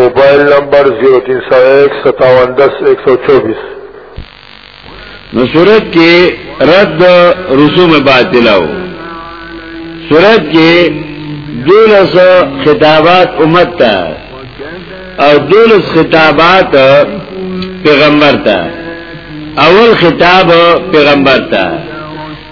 موبایل نمبر 03015710124 نو صورت کې رد رسوم باطلاو صورت کې دولس خطابات امت تا او دولس خطابات پیغمبر تا اول خطاب پیغمبر تا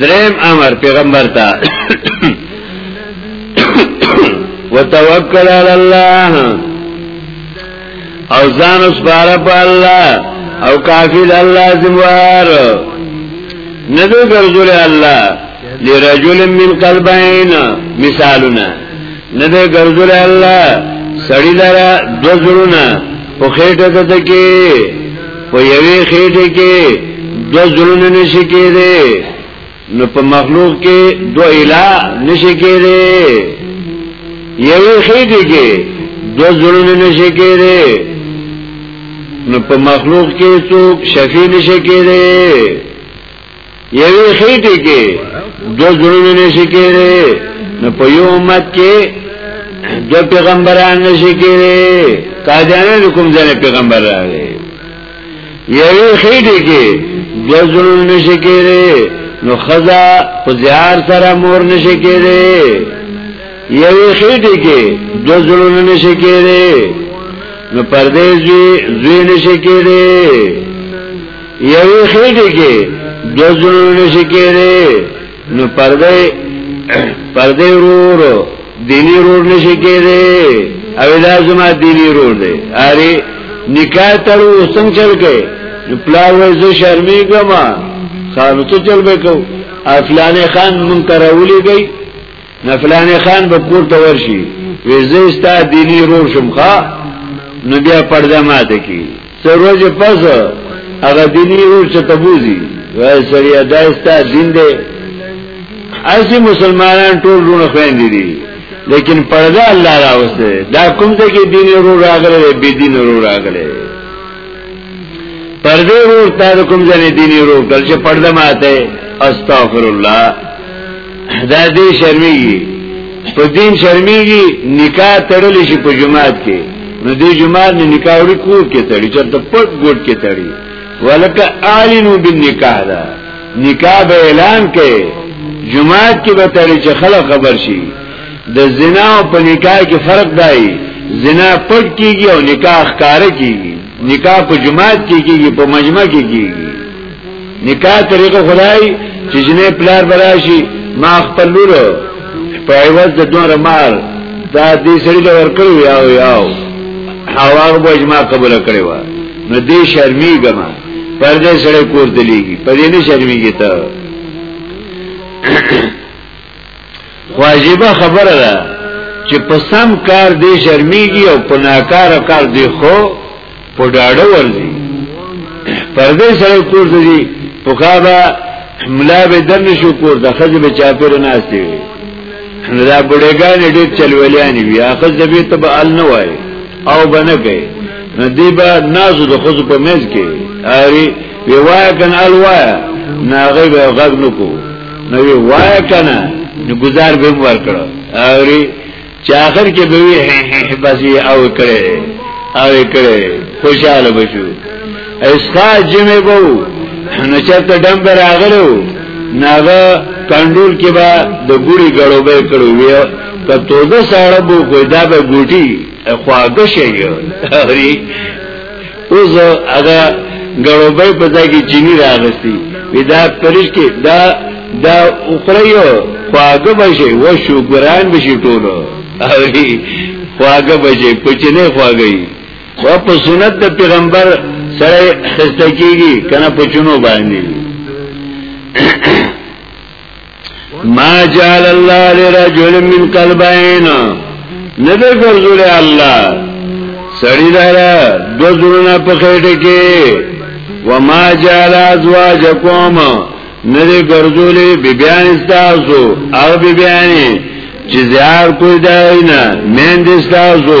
دریم امر پیغمبر ته وتوکل علی الله او ځان وسپاره په الله او کافی الله زموار نه دې ګرځول الله لرجل من قلبین مثالنا نه دې ګرځول الله سړی لرا دو زړونه په خېټه ته کې په یوې خېټه کې دو زلون نشی کې دې نو په مخلوق کې دو اله نشی کې دې یوې خېټه کې دو زلون نشی کې دې نو په مخلوق کې څوک شفیع نشی کې دې یوی خیٹی که دو زرونو نشی کره نو په یو امت کې دو پیغمبران نشی کره قادیانان کوم ځنه پیغمبر راغی یوی خیٹی که دو زرونو نشی کره نو خزا په زیار سره مور نشی کره یوی خیٹی که دو زرونو نشی کره نو پردیزوی زوی نشی کره یوی خیٹی که دو زنون نشی کیره نو پرده پرده رور دینی رور نشی کیره او دا زما دینی رور دی آری نکاح تلو سنگ چل که نو پلار ویزو شرمی گما خانو تو چل بکو افلان خان منکر اولی گئی نفلانه خان به کور ته ورشي وې زستا دینی رور شم ښا نو بیا پرده ماته کی سروج پس هغه دینی رور چې تبوزي وای سړیا داستا دین دی اسی مسلمانان ټول رونه خويندې دي لیکن پرده الله راوسته دا کوم څه کې دین رور راغله به دین رور راغله پرده رور تا کوم ځنه دین رور کل چې پرده ماته استغفر الله دا دې شرمېږي په دین شرمېږي نکاح تړل شي په جماعت کې نو دې جماعت نه نکاح وړي کور کې تړي چې ته پټ ګډ کې تړي ولکه اعلنو بالنکاح دا نکاح به اعلان کې جماعت کې به تړي چې خلک خبر شي د زنا او په نکاح کې فرق دی زنا پټ کیږي او نکاح ښکار کیږي نکاح په جماعت کې کیږي په مجمع کې کیږي نکاح طریقه خدای چې جنې پلار براشي ما خپل لور په عوض د دوه مال دا دې سړي له ورکړو یاو یاو هاوار به اجماع قبول کړي و نو دې شرمي ګما پر دې سړي کور دلیږي پر دې نه شرميږي ته واجبه خبره ده چې په سم کار دې شرمېږي او په ناکاره کار دې خو په ډاډه ورځي پردې سره کور دې په کابه ملا به دن شو کور د خځه به چاپیر نه استي نو دا بډېګان دې چلولیانې وي اخر دې ته به ال نه وای او بنه کوي نو دې به نازو د خځو په مېز کې اری وی وای کن ال وای ناغه به غږ نکو نو وی وای کنه نو گزار به ور کړو اوري چې اخر کې به وی بس یې او کړي او کړي خوشاله بشو اسخا جمع بو نو چرته دم بر اغلو ناغه کندول کې با د ګوري غړو به کړو وی ته توزه سره بو کوی دا به ګوټي خواږه شي اوري اوس هغه ګړوبې په ځای کې چینی راغستی ودا پرش کې دا دا اوخریو خواګه بشي و شو ګران بشي ټولو اوی خواګه بشي پچنه خواګي و په سنت د پیغمبر سره خسته کیږي کنه پچنو باندې ما جعل الله لرجل من قلبين نبی ګرځول الله سړی دارا دو زړونه په خېټه کې وما جعل ازواجکم نبی ګرځول بیبیان تاسو او بیبیان چې زیار کوی داینا مین دي تاسو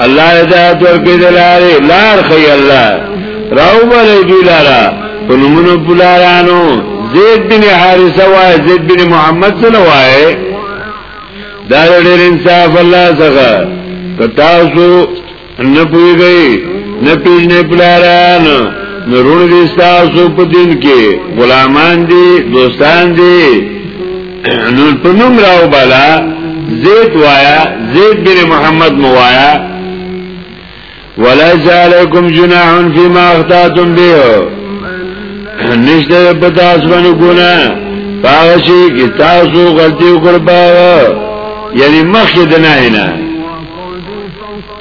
الله هدایت ورکی دلاری لار خی الله راو بلی دی لارا فنمونو پلارانو زید بن حارسه وای زید بن محمد سره وای دا ډېر انصاف الله څخه کتاسو نه پویږي نه پیژنې پلاران نورونه دي تاسو په دین کې غلامان دي دوستان دي نو په نوم راو بالا زید وایا زید بن محمد موایا ولا جعلکم جناح فيما اخطاتم به نشته په تاسو باندې ګناه پاوشي کې تاسو غلطي وکړ پاو یعنی مخکې دنه نه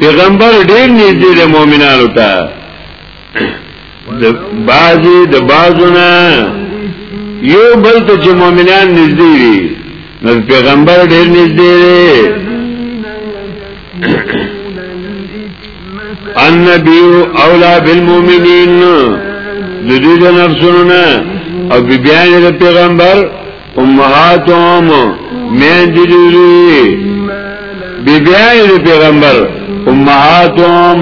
پیغمبر ډیر نږدې د مؤمنانو ته د بازي د بازونه یو بل ته چې مؤمنان نږدې دي نو پیغمبر ډیر نږدې دی النبي اولا بالمؤمنين د دې نفسونو نه او بیان د پیغمبر امهاتهم من جدوی بی بیانی دی پیغمبر امهاتهم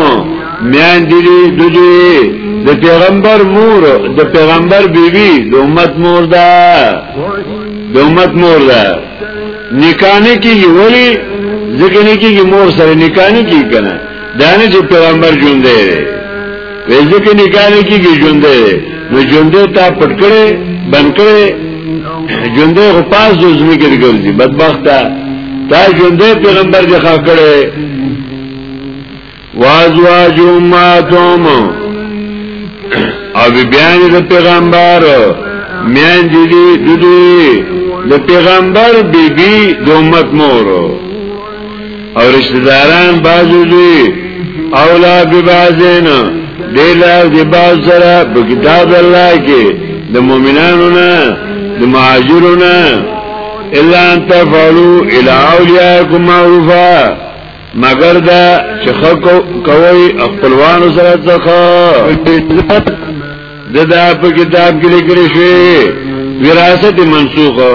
من جدوی د پیغمبر مور د پیغمبر بیبي د امت مور ده د امت مور ده نکانه کیږي ولی ځکه نه کیږي مور سره نکانه کیږي کنه دانه چې پیغمبر ژوند دی وې ځکه نکاح نه کیږي ژوندې دی نو ژوندې تا پټ کړي بند کړي ژوندې خو پاس د زمګر ګرځي بدبخت تا ژوندې پیغمبر دی ښا کړي وازواج اماتهم او بیان د پیغمبر میان دي دي د پیغمبر بیبي د امت مور او رشتہ داران بازو دوی اولا ببازین دیلا دی باز سره په کتاب الله کې د مؤمنانو نه د مهاجرو نه الا ان تفعلوا الى اولیاءکم معروفا مگر دا چې خکو کوي خپلوان سره څخه د دا په کتاب کې لیکل شوی وراثت منسوخه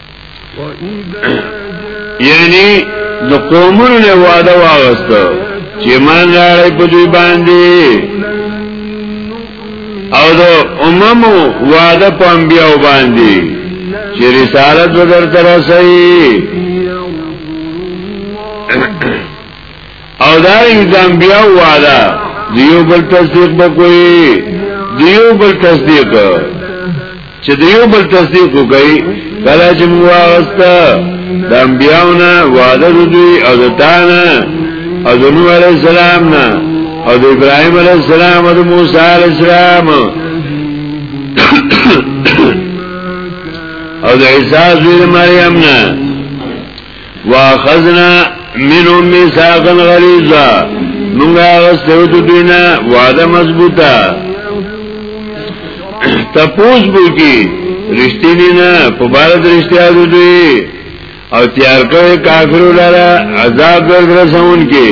یعنی د قومونو نه واده واغسته چې مان راړې په دوی باندې او د اممو واده په انبیاو باندې چې رسالت ودر تر رسي او دارنګ د انبیاء وعده دیو بل تصدیق بکوي دیو بل تصدیق چې دیو بل تصدیق کوي کله چې موږ واسطه د انبیاونه وعده دوی او د تانه او د نوح علی السلام نه او د ابراهیم علی السلام او د موسی علی السلام او د عیسی زوی مریم نه واخذنا منهم ميثاقا غليظا مونږه غستو د دینه وعده مضبوطه تپوس بو کی رښتینی نه په بار د رښتیا دوی او تیار کړی کافرو لاره عذاب درسون کی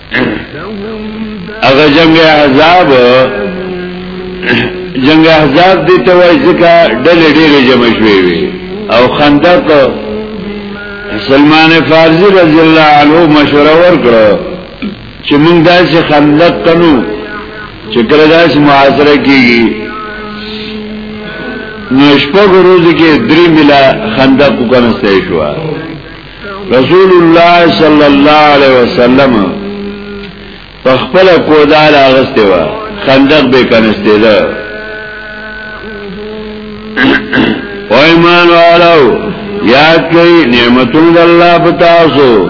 هغه جنگ احزاب جنگ احزاب دي ته وایي ځکه ډلې ډېرې جمع شوې وي او خندق سلمان فارسی رضی الله عنه مشوره ورکړه چې موږ داسې خندق کنو چې کله داسې محاصره کیږي نو شپږ ورځې کې درې ملا خندق وکنه شو رسول الله صلی الله علیه وسلم په خپل کودال اغسته و خندق به کنسته ده او ایمان والو یاد کړئ نعمتونه الله پتا سو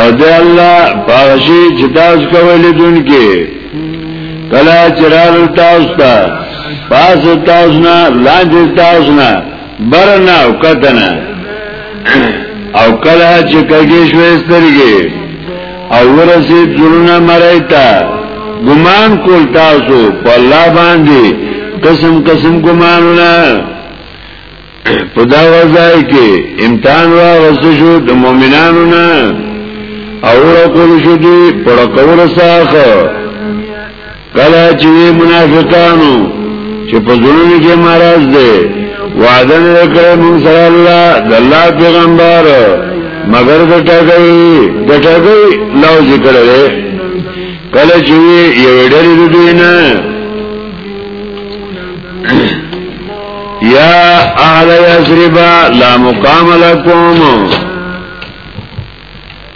او د الله پاغشي چې تاسو کول دن کې کلا چرال تاسو ته پاس تاسو نه لاندې تاسو نه برنا او کتنه او کلا چې کګې شوې سترګې او ورسې ځلونه مرایتا ګمان کول تاسو په الله باندې قسم قسم ګمانونه په دا وځای کې امتحان راغست شو د مؤمنانو نه او ورکول شو دی پر کور ساخه کله چې منافقانو چې په ځړو کې مرز دی وعده وکړ مون سره الله د الله پیغمبر مگر د ټګي د ټګي لو ذکر لري کله چې یو ډېر دوی نه یا اهل یثرب لا مقام لكم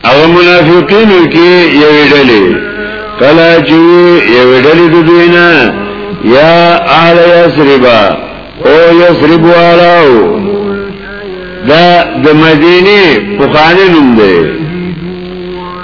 او منافقین کې یو ډلې کلا چې یو ډلې د دوی نه یا اهل یثرب او یثرب والاو دا د مدینه په خانه نوم دی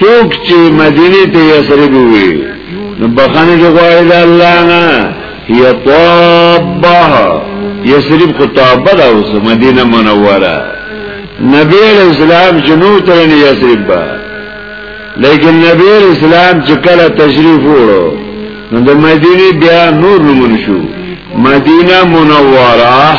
څوک چې مدینه ته یسرب وي نو بخانه دی غواړي د الله نه یطابه یسرب کو طابه دا اوس مدینه منوره نبی علیہ السلام جنو ترن یسرب با لیکن نبی علیہ السلام چې کله تشریف وړو نو د مدینه بیا نور نمون شو مدینه منوره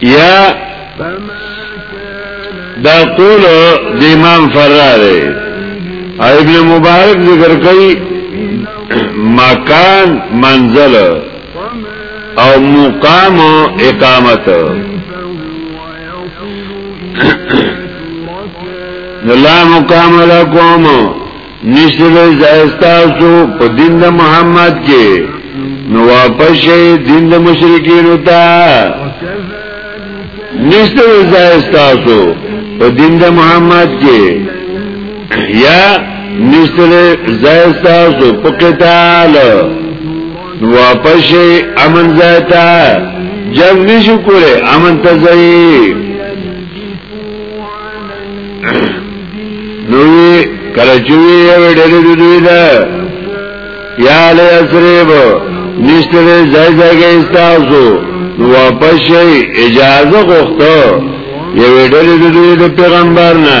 یا دا قول د امام فرار دی ابن مبارک ذکر کوي مکان منزل او مقام اقامت لا مقام لکوم نشته د زایستاسو په دین د محمد کې نو واپس شي دین د مشرکین وتا نشته د زایستاسو په دین د محمد کې یا نشته د زایستاسو په قتال نو واپس شي امن زایتا جنگ نشو کوله امن ته ځای نوی کله چوی یو ډېرې دوی دا یا له اسریب نشته ځای ځای استاسو نو واپس شي اجازه غوښته یو ډېرې دوی د پیغمبر نه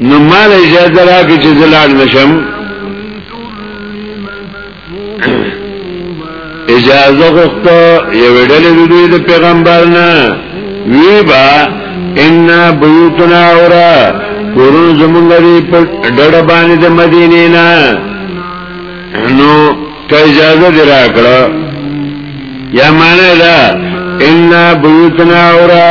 نو مال اجازه راکې چې زلال نشم اجازه غوښته یو ډلې د دوی د پیغمبر نه وی با ان بیوتنا اورا کورن زمونږ لري په ډډ باندې د مدینې نه نو که اجازه دی راکړه یا معنی دا ان بیوتنا اورا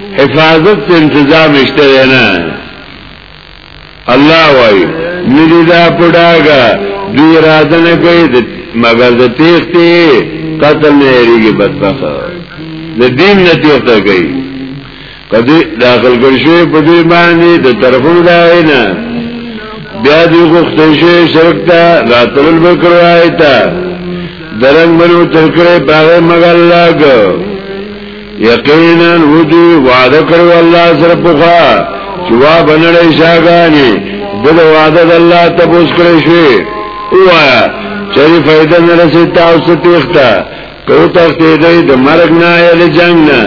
حفاظت ته انتظام شته نه الله وای ندی دا پډاګه دوی اراده نه کوي مګر د تیختې قتل نه یریږي بدبخت د دین نه تیخته کوي کدی داخل کړ شوی په دې باندې د طرفو دای نه بیا دې غوښته شي شرک ته راتل وکړای تا درنګ منو تر کړه باغ مګل لاګ یقینا ودی وعده کړو الله سره پوخا چې وا بنړې شاګانی دغه وعده د الله ته پوس کړی شي وایا چې فائدہ نه رسې تاسو تخته کو تخته دې د مرګ نه یا د جنگ نه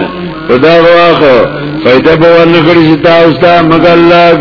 خدا واخو فائدہ به ورنکړي تاسو ته مګر لاګ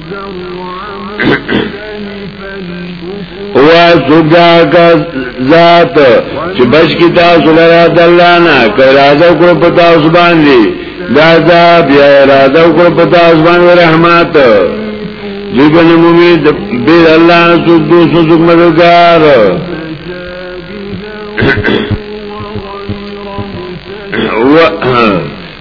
وا سوګه کا ذات چې بچ کی تاسو لرا دلانا کراځو کو پتا اوس باندې دا دا بیا راځو کو پتا اوس باندې رحمت دیګن مومي د بیر الله سو دو سو څوک مددگار و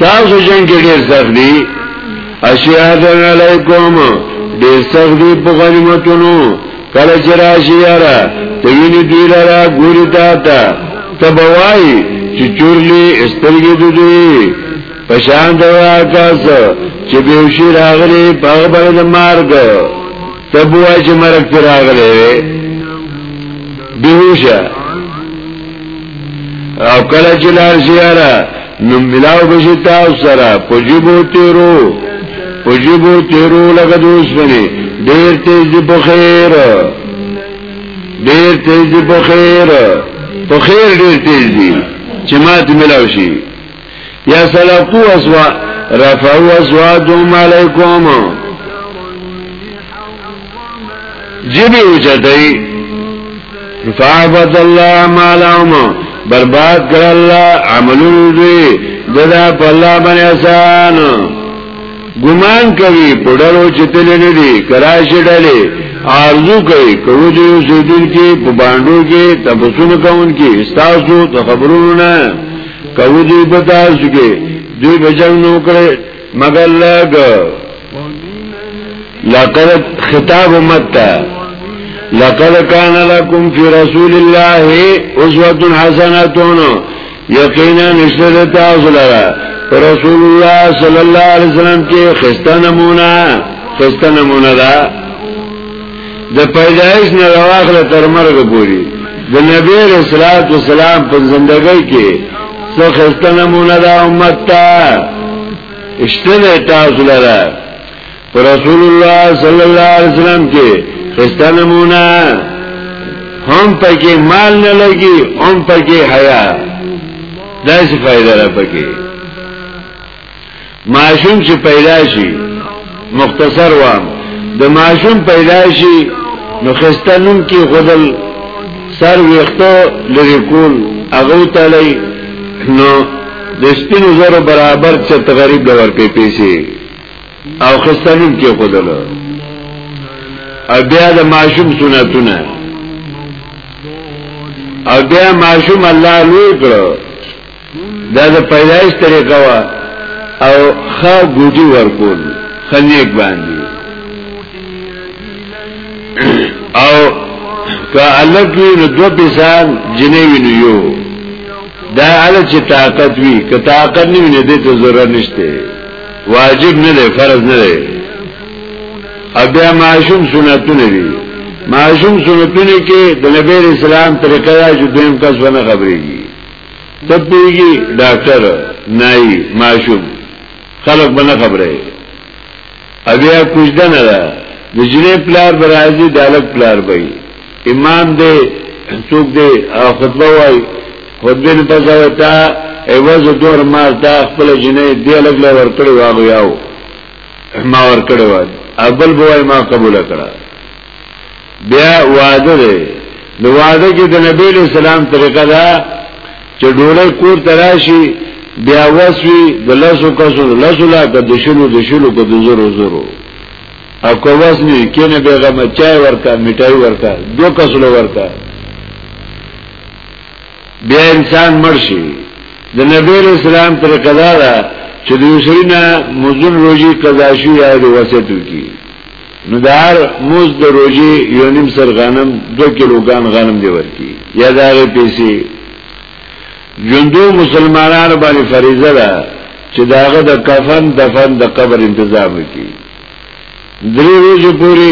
تاسو جنگ کې ډېر سخت دي اشیاء علیکم ډېر سخت دي په غنیمتونو کله چې راشي یاره تویني دی لرا ګوري تا ته تبوای چې چورلی استرګې دوی پشان دا کاس چې بهوشي راغلي په خبره د مارګ تبوای چې مرګ پر راغلی وي بیهوشه او کله چې لار زیاره نو ملاو بشي تاسو سره پجبو تیرو پجبو تیرو لکه دوس بني ډیر تیز دی په خیر ډیر تیز دی په خیر په خیر ډیر تیز دی چې مات ملاو شي یا سلقو اسوا رفعو اسوا دوم علیکم جبی اوچتئی فعبد اللہ مالاهم برباد کر اللہ عملون دوی ددا پا اللہ بن احسان گمان کوي پډلو چتلې نه دي کراشي ډلې ارزو کوي کوو دې سیدل کې په باندو کې تبسم کون کې استاسو ته خبرونه کوي دوی په تاسو کې دوی به جنگ نو کړي مگر لګ لقد خطاب متا لقد كان لكم في رسول الله اسوه حسنه یقینا نشته تاسو لرا رسول الله صلی الله علیه وسلم کې خسته نمونه خسته نمونه ده د پیدایش نه راوخله تر مرګ پورې د نبی رسول الله سلام په زندګۍ کې څو خسته نمونه ده امت ته اشتنه تاسو لره پر رسول الله صلی الله علیه وسلم کې خسته نمونه هم پکې مال نه لګي هم پکې حیا دا څه فائدہ را پکې ماشوم چې پیدا شي مختصر وام د ماشوم پیدا شي نو خستنوم کې غدل سر ویختو لري کول هغه تړي نو د سپینو زرو برابر چې غریب د ورکې پیسې او خستنوم کې غدل او بیا د ماشوم سنتونه او بیا ماشوم الله لوی کړو دا د پیدایش طریقه وا او خا ګوډي ورکول خنیک باندې او که الک وی نو دو پیسان جنې وینو یو دا ال چې طاقت وی که طاقت نه ویني دې ته ضرورت نشته واجب نه دی فرض نه دی بیا معشوم سنتونه دي معشوم سنتونه کې د نبی اسلام طریقه یا چې دویم کس ونه خبرېږي ته پوهیږي ډاکټر نايي ماشوم خلک بنه خبره اویا کوجده نه ده د جنې پلار برازي دالک پلار بې امام دې څوک دې خطبه وای خطبه نه پځوي تا ایواز دور مال تا خپل جنې دې لګ لور ورکړي واغ یاو ما ورکړي وای ابل بوای ما قبول کړه بیا واده دی نو واده کې د نبی له سلام طریقه دا چې ډوله کور تراشي بیا وسوي د لاسو کسو لاسو لا که د شلو د شلو که د زرو زرو او که وسني کینه بیغه مچای ورکا میټای ورکا دو کسو ورکا بیا انسان مرشي د نبی له سلام طریقه دا چې د یوسرینا مزون روزي قضا شي یا د وسیتو کی نو دار موز د روجي یو نیم سر غنم 2 کیلوګرام غنم دی ورکی یا دا غي پیسې ژوندو مسلمانانو باندې فریضه ده چې داغه د کفن دفن د قبر تنظیم وکړي درې ورځې پورې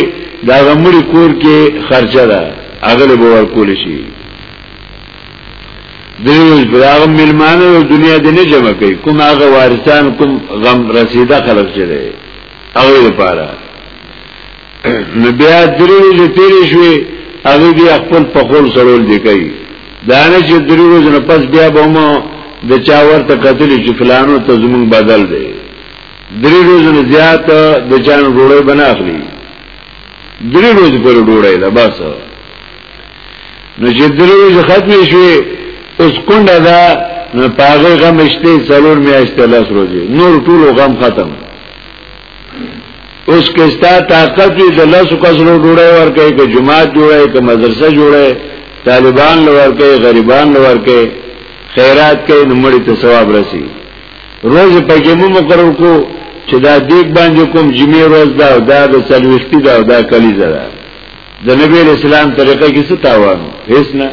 دا غمړي کور کې خرچه ده هغه به ورکول شي درې ورځې پر هغه ملمانه د دنیا د نه جمع کوي کوم هغه وارثان کوم غم رسیده خلک چره او لپاره نو بیا درې ورځې تیرې شوې هغه دی خپل په خول سرول دی کوي دا نه چې درې ورځې نه پس بیا به مو د چا ورته قتل چې فلانو ته زمونږ بدل دی درې ورځې نه زیات د چا نه ډوړې بناخلي درې ورځې پر ډوړې ده بس نو چې درې ورځې ختمې شوې اوس کونډه ده نو پاغه غم شته څلور میاشتې لاس روزي نور ټول غم ختم اوس که ستا طاقت وي د لاسو کسرو ډوړی ورکې که جماعت جوړی که مدرسه جوړی طالبان لورکې غریبان لورکې خیرات کوي نو مړي ته ثواب رسی روز په جمعو مقرر کو چې دا دیګ باندې کوم جمعې روز دا او دا د سلوشتي دا او دا کلی زړه د نبی اسلام طریقه کې څه تاوان هیڅ نه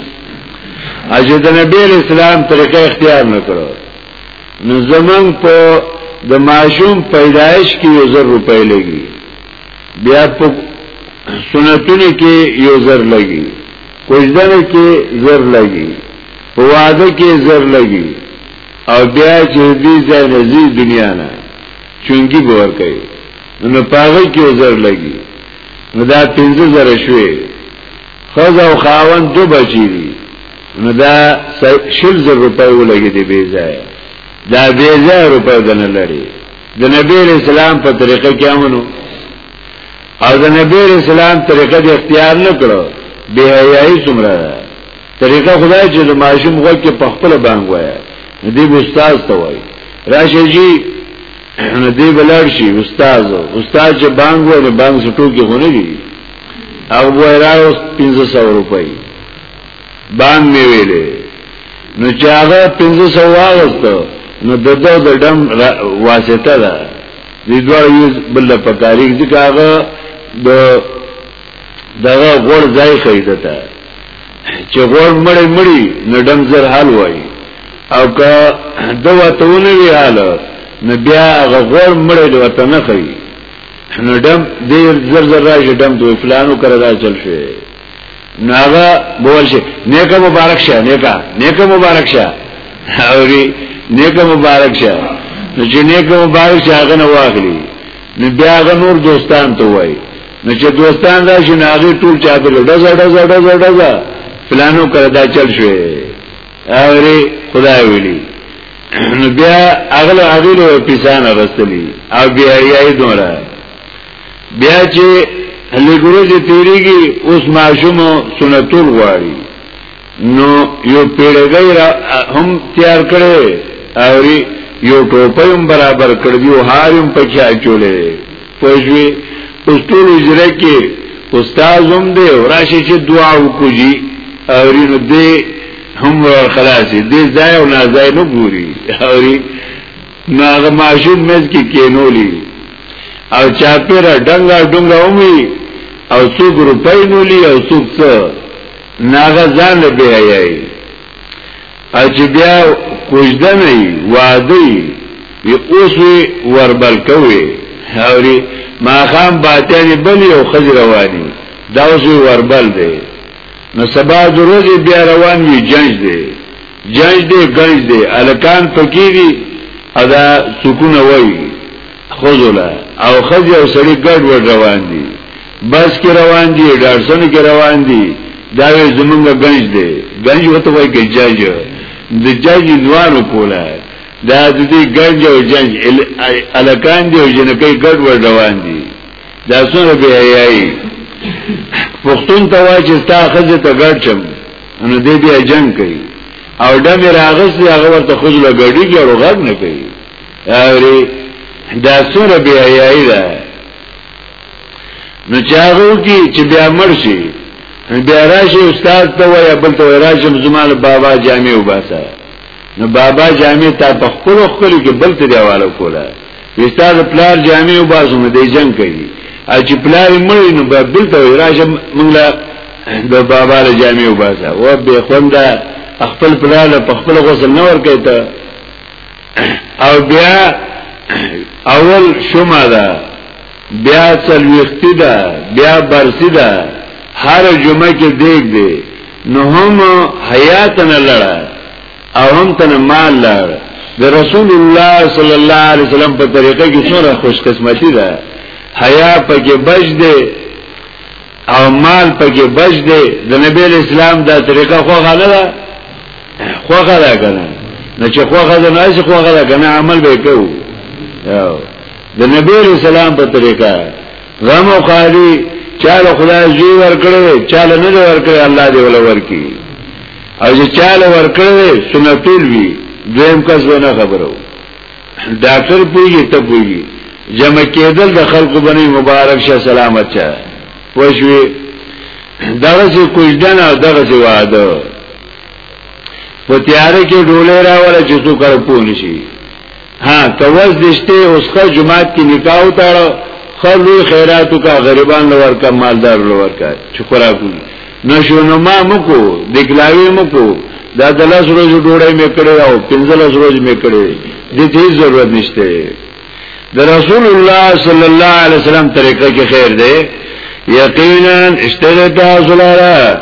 اجه د نبی اسلام طریقه اختیار نه کړو نو زمنګ په د ماشوم پیدایش کې یو زر روپۍ لګي بیا په سنتونو کې یو زر لګي کوژدنه کې زر لګي په واده کې زر لګي او بیا چې دې ځای نزي دنیا نه چونګي باور کوي نو پاغه کې یو زر لګي نو دا پنځه زره شوي خزه او خاون دو بچی دي نو دا شل زر روپۍ ولګي دی بې ځای دا بې ځای روپۍ د نه لري د نبی اسلام په طریقه کې امنو او د نبی اسلام طریقه د اختیار نه کړو بے حیاي څومره طریقه خدای چې د ماشوم غوږ کې په خپل بانګ وایي دې استاد ته وایي راشه جی نو دی بلار شي استاد استاد چې بانګ وایي بانګ سټو کې هونه دي او وایي راو 1500 روپۍ بان می ویلې نو چې هغه 1500 واغسته نو دغه د دم واسطه ده د دوه یو بل په تاریخ ځکه هغه د دغه غور ځای خیده ته چې غور مړی مړی نو دم زر حل وای او که دوا تونه وی حال نو بیا هغه غور مړی د وطن خی نو دم دیر زر زر راشي دم دوی فلانو کرا چل شي نو هغه بول شي نیکه مبارک شه نیکه نیکه مبارک شه اوري نیکه مبارک شه نو چې نیکه مبارک شه هغه نه واخلي نو بیا هغه نور دوستان ته وایي نو چې دوستان راشي نو هغه ټول چا ته ډزه ډزه ډزه ډزه فلانو کړه دا چل شوی اوري خدای ویلي نو بیا اغله اغله پیسان راستلی او بیا یې دومره بیا چې لګورځي تیریږي اوس ماشوم سنتور غواړي نو یو پیړګی را هم تیار کړي او یو ټوپی هم برابر کړ دیو هارم پکې اچولې پوجوي اوس ټول اجره کې استاد هم دی راشي چې دعا وکړي او نو دې هم خلاصي دې ځای او نازای نه ګوري او ما هغه ماشوم مز کې کینولی او چا پیر ډنګا ډنګا ومي او څوک روپۍ نولی او څوک څه ناغه ځان له بیا یی او چې بیا کوجده نه وادي وی اوس وی وربل کوي هوري ما خام باتانی بلی او خزروانی دا اوس وربل دی نو سبا دروځي بیا روان وي جنج دی جنج دی گنج دی الکان پکې دي ادا سکون وای خذلا او خذ او سړي ګډ وډ روان دي بس کې روان دي ډارسن کې روان دي دا زمونږ گنج دی گنج وته وای کې جنج د جنج دوانو کوله دا د دې گنج او جنج الکان دی او جنکې ګډ وډ روان دي دا څنګه به حیاي پښتون ته وای چې تا خزه ته ګرځم نو دې بیا جنگ کوي او دم راغس دی هغه ورته خود له ګډي جوړو غږ نه کوي اوري دا سره به حیاي ده نو چاغو کی چې بیا مرشي بیا راشي استاد ته وای بل ته راشم زمال بابا جامع وباسه نو بابا جامع تا په خپل خپل کې بل ته دیواله کوله استاد پلار جامع او بازو نه دی جنگ کوي او چې پلار مړ نو بل ته راځم موږ له د بابا له جامع او بازا و به خوندا خپل پلار له خپل غسل نه ور کوي ته او بیا اول شوما ده بیا څلویختی ده بیا برسی ده هر جمعه کې دیګ دی نو هم حیات نه لړه او هم تن مال لړ د رسول الله صلی الله علیه وسلم په طریقه کې څوره خوش قسمتی ده حیا پکې بچ دی او مال پکې بچ دی د نبی اسلام دا طریقه خو غاله ده خو غاله کنه نه چې خو غاله نه چې خو غاله کنه عمل به کوو د نبی علیہ السلام په طریقه غم او خالی چاله خدای زوی ورکړي چاله نه ورکړي الله دې ولا ورکي او چې چاله ورکړي سنتول وی دویم کس ونه خبرو ډاکټر پوي ته پوي جمع کېدل د خلکو باندې مبارک شه سلامت شه وښوي دغه څه کوجدان او دغه څه واده په تیارې کې ډولې راواله چې څوک کار پوه نشي ها کوز دشته اوس خو جماعت کې نکاح وتاړو خلو خیراتو کا غریبان لور کا مالدار لور کا چې خوراکو نشونو ما مکو دګلاوی مکو دا د لاس روز ډوړې مې کړې او پنځلس روز مې کړې د دې ضرورت نشته د رسول الله صلی الله علیه وسلم طریقه کې خیر دی یقینا اشتغل تاسو لاره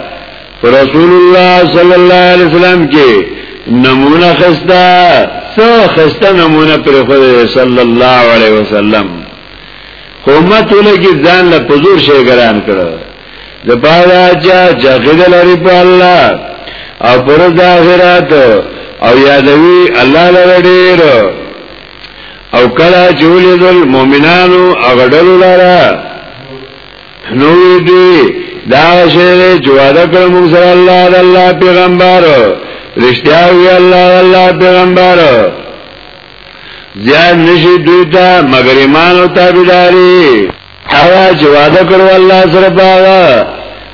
رسول الله صلی الله علیه وسلم کې نمونه خستا سو خستا نمونه پر خود صلی الله علیه وسلم قومت ولګي ځان له پزور شي ګران کړو د پاره چا جګد لري په الله او پر د آخرت او یادوي الله لره ډیر او کله جوړې دل مؤمنانو اغړل لره نوی دوی دا شعر جواده کر مونسر اللہ دا اللہ پیغمبر رشتیاوی اللہ دا اللہ پیغمبر زیاد نشی دوی تا مگر ایمان و تابداری اوا جواده کرو اللہ سر پاوا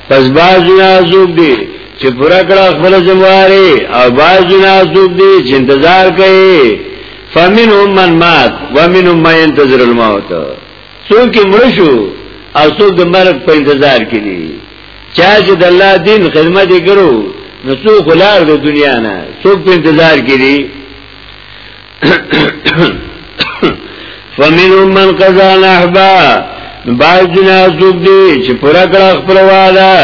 پس باز جنا سوک دی چې پورا کړه خپل ذمہواری او باز جنا سوک دی چې انتظار کوي فمنهم من مات ومنهم من ينتظر الموت څوک مړ شو او څوک د مرګ په انتظار کې دي چا چې د الله دین خدمت یې کړو نو څوک خلار د دنیا نه څوک په انتظار کې دي فمنهم من قضا نحبا باز جنا څوک دي چې پورا کړ خپل وعده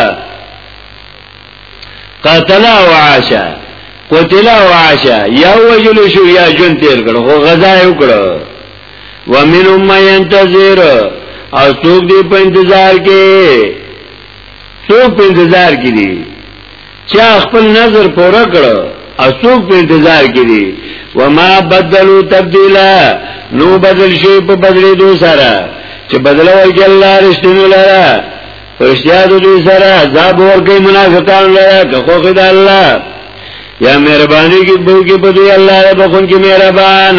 قتل او عاشا قتل او عاشا یا وجل شو یا جون تیر کړو خو غزا یو کړو ومن هم ينتظر او څوک دی په انتظار کې څوک په انتظار کې دي چا خپل نظر پوره کړو او څوک په انتظار کې دي وما بدلوا تبديلا نو بدل شي په بدلې دو سره چې بدلوي الله رښتینو لاره پرشتیا د دې سره عذاب ورکړي منافقان لره که خو خدای الله یا مهرباني کې بو کې په دې الله له بخون کې مهربان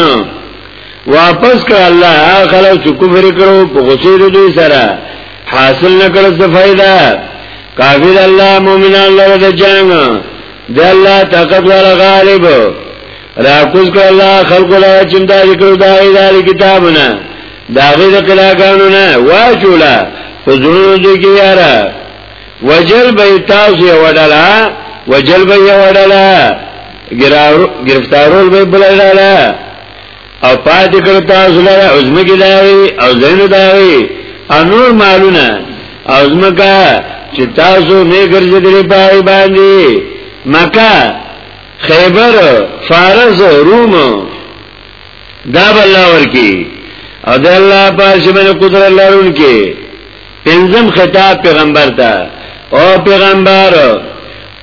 واپس کړ الله خلک چې کفر کړو په غصې د دې سره حاصل نکړ څه فائدہ کافر الله مؤمنان لره د جنگ د الله طاقت والا غالب را کوز کړ الله خلق له چنتا ذکر دای دای کتابونه داغه د کلاګانو نه واچولا په زړونو دې کې یارا وجل به تاسو یو ډلا وجل به یو ډلا گرفتارول به بل ډلا او پات کړ تاسو لاره ازمګی داوي او زینو داوي انور مالونه ازمګه چې تاسو نه ګرځیدل پای باندې مکه خیبر فارس روم دا به الله ورکی او د الله په شمن قدرت لرونکي پنځم خطاب پیغمبر ته او پیغمبر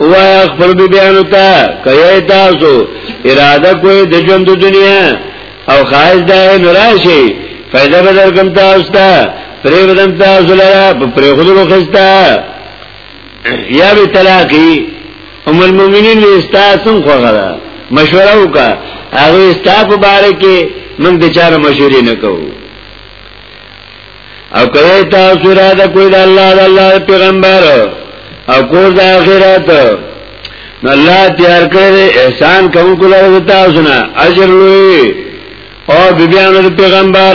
او خپل بیانو ته کوي تاسو اراده کوئ د ژوند دنیا او خاص ده نوراشي فائدہ بدر کوم تاسو ته پرې بدن تاسو لرا پرې خودلو خستا یا به طلاقی ام المؤمنین استاسم خوغه ده مشوره وکا هغه استا په باره کې موږ د چار مشورې نه کوو او کوي تاسو را ده کوئی د الله د الله پیغمبر او کور د آخرت نو الله تیار کړی احسان کوم کوله تاسو نه اجر لوی او بیبیانو د پیغمبر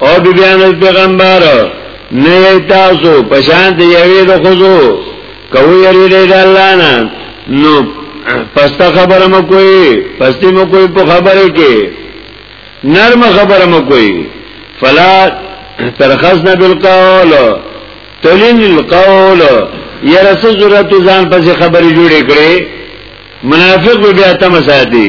او بی بیان پیغمبر نه تاسو پشانت یوی د خوزو کوو یری دی د الله نه نو پستا خبره مو کوي پستی مو کوي په خبره کې نرم خبره مو کوي فلا ترخصنا بالقول تلین القول یا رسول ضرورت ځان پسې خبرې جوړې کړې منافق بیا تم ساتي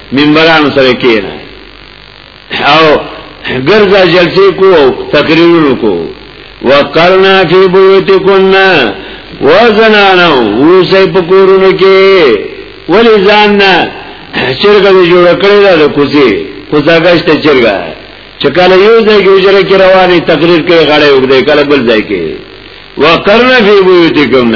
منبرانو سره کېنه او ګرځا جلسې کو تقریرونو کو وقرنا فی بیوتکن وزنانو اوسې په کورونو کې ولی ځان نه چرګه جوړ کړی دا د کوسی کوزاګشت چرګه چې کله یو ځای کې وجره کې رواني تقریر کوي غړې وګړي کله بل ځای کې وقرنا فی بیوتکن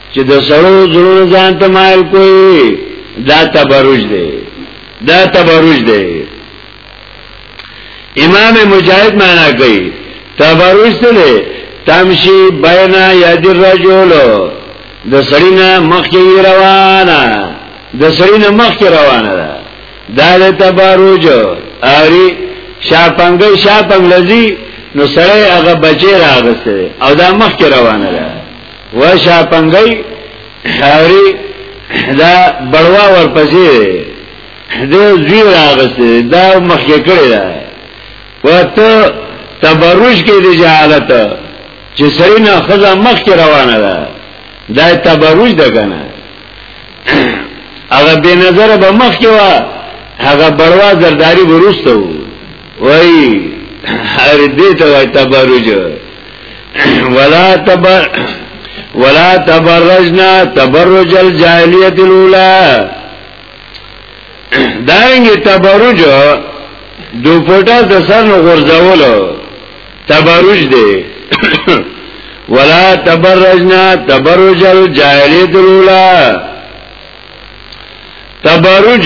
چې د سړو زړونو ځان ته مایل کوي دا تبرج دی دا تبرج دی امام مجاهد معنا کوي تبرج څه دی تمشي بین یاد الرجل د سړینا مخکې روانه د سړینا مخکې روانه ده دا د تبرج اری شاپنګ شاپنګ لذي نو سړی هغه بچی راغسته او دا مخکې روانه ده وشا پنګي خاري دا بړوا ورپسې دې زوی راغسته دا مخکې کړی دا وته تبرج کې دي جهالت چې سرینا خزه مخکې روانه ده دا تبرج ده کنه هغه به نظر به مخکې وا هغه بړوا زرداری ورسته وای هر دې ته وای تبرج ولا تبر ولا تبرجنا تبرج الجاهلیت الاولى دارنګ تبرج دوپټه د سر نو غرزولو تبرج دی ولا تبرجنا تبرج الجاهلیت الاولى تبرج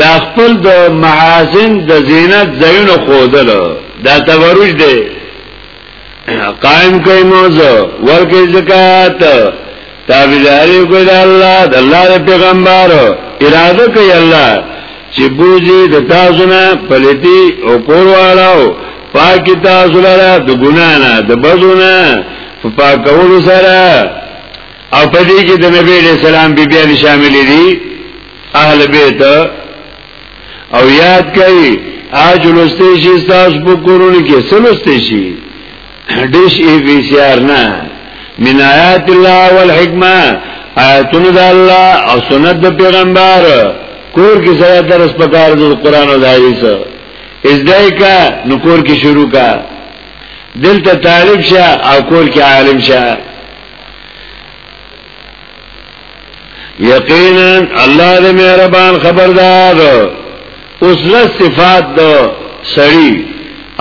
دا خپل د محاسن د زینت زینو خودل دا تبرج دی قائم کوي موزه ورکه زکات تابعداري کوي د الله د الله پیغمبر اراده کوي الله چې بوزي د تاسو نه پليتي او کوروالاو پاکي تاسو لره د ګنا نه د بزو نه په پاکولو سره او په دې کې د نبی له سلام بیبيان شامل دي اهل بیت او یاد کړئ اج لسته شي تاسو په کورونه کې سلسته شي دیش ای بی سی آر نا من آیات اللہ والحکمہ آیاتون دا اللہ او سنت دا پیغمبر کور کی سرا درس پکار دا قرآن و دائیس ازدائی کا نو کور کی شروع کا دل تا طالب شا او کور کی عالم شا یقینا الله دې مهربان خبردار اوس له صفات د سړی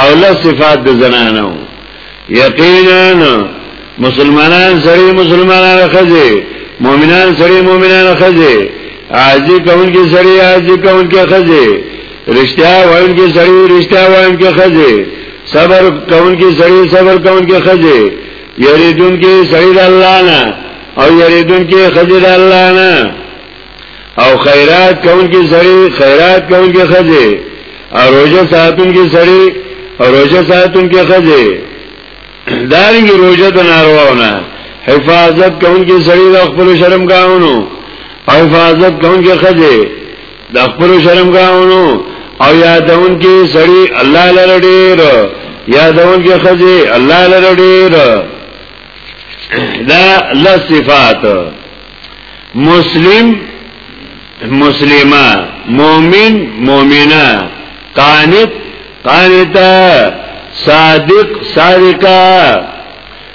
او له صفات د زنانو یقینا مسلمانان سړی مسلمانان خځه مؤمنان سړی مؤمنان خځه عاجی کون کې سړی عاجی کون کې خځه رشتیا وایون کې سړی رشتیا وایون کې خځه صبر کون کې سړی صبر کون کې خځه یریدون کې سړی د الله نه او یریدون کې خځه د الله نه او خیرات کون کې سړی خیرات کون کې خځه او روزه ساتون کې سړی او روزه ساتون کې خځه دارنګ روزه د نارواونه حفاظت کون کې سړی د خپل شرم کاونو او حفاظت کون کې خځه د خپل شرم گاونو او یادون کې سړی الله لره ډیر یادون کې خزي الله لره ډیر دا الله صفات مسلم مسلمه مؤمن مؤمنه قانت قانتا صادق صادقا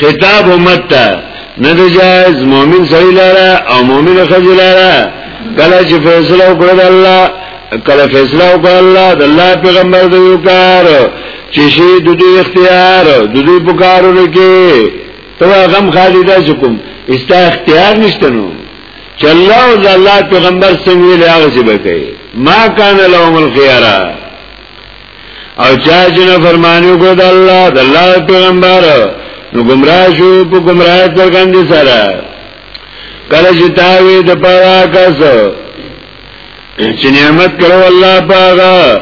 خطاب امت ته نه دی جایز مؤمن سړی لاره او مؤمن خځه لاره کله چې فیصله وکړه الله کله فیصله وکړه الله د الله پیغمبر د یو کار چې شی د دې اختیار د دې په کارونه کې ته غم خالي دا کوم استا اختیار نشته نو چې الله او الله پیغمبر څنګه له هغه څه بکې ما کان لهم الخيار او چا چې نه فرمانو کو د الله د الله پیغمبر نو گمراه شو په گمراه څرګند سره کله چې تاوی د پاره کس چې نعمت کړو الله پاغه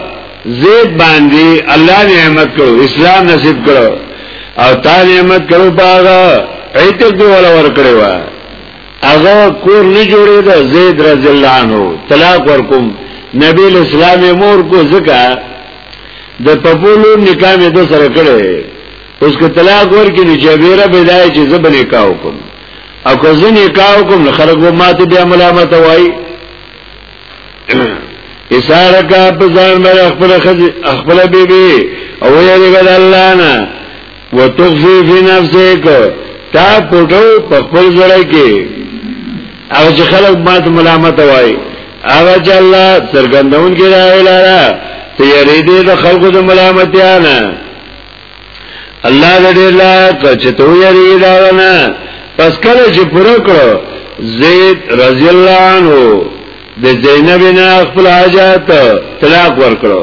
زید باندې الله نعمت کړو اسلام نصیب کړو او تا نعمت کړو پاغه ایت دې ولا ور کړو هغه کور نه جوړې ده زید رضی الله عنه طلاق ورکوم نبی اسلام مور کو زکا د پپولو نکاح مې د سره کړې اوس که طلاق ورکې نه چې بیره بدای چې زبر نکاح وکم او که زه نکاح وکم نو خلک به ماته بیا ملامت وای اساره کا په ځان باندې خپل خپل بیبي او یې غل الله نه وتخفي في نفسك تا پټو په خپل زړه کې هغه چې خلک مات ملامت وای هغه چې الله څرګندون کې راغی لاره ته یری دې د خلکو د ملامتیا نه الله دې لا چې تو یری دا نه پس کله چې پوره کړو زید رضی الله عنه د زینب نه خپل حاجت طلاق ورکړو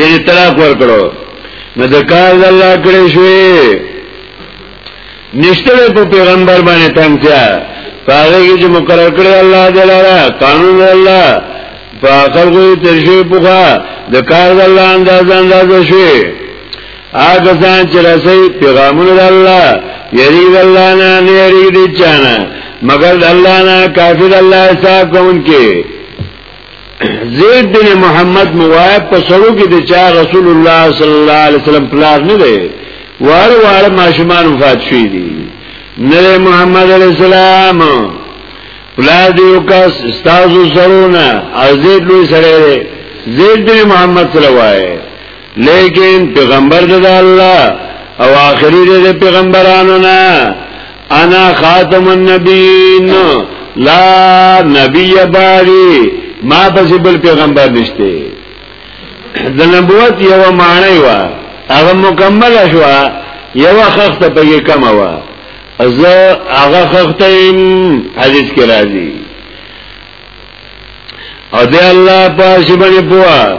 یعنی طلاق ورکړو نو د کار د الله کړې شوې نشته په پیغمبر باندې تنګیا پاره چې مقرر کړی الله دلاله قانون الله فاخر کو ترشی پوخا د کار د الله انداز انداز شوې هغه ځان چې رسي پیغامون د الله یری د الله نه نه یری د چانه مگر د الله نه کافر الله حساب کوونکې زید بن محمد موای په سړو کې د چا رسول الله صلی الله علیه وسلم پلار نه دی وار وار ماشومان وفات شوی دي نه محمد علی السلام پلار دی وکاس استاد سرونه او زید لوی سره زید بن محمد سره وای لیکن پیغمبر د الله او آخری د پیغمبرانو نه انا خاتم النبیین لا نبی باری ما پس بل پیغمبر نشته د نبوت یو معنی و هغه مکمل شو یو خخت په کم و از هغه خخت حدیث کې راځي او د الله په شی باندې پوهه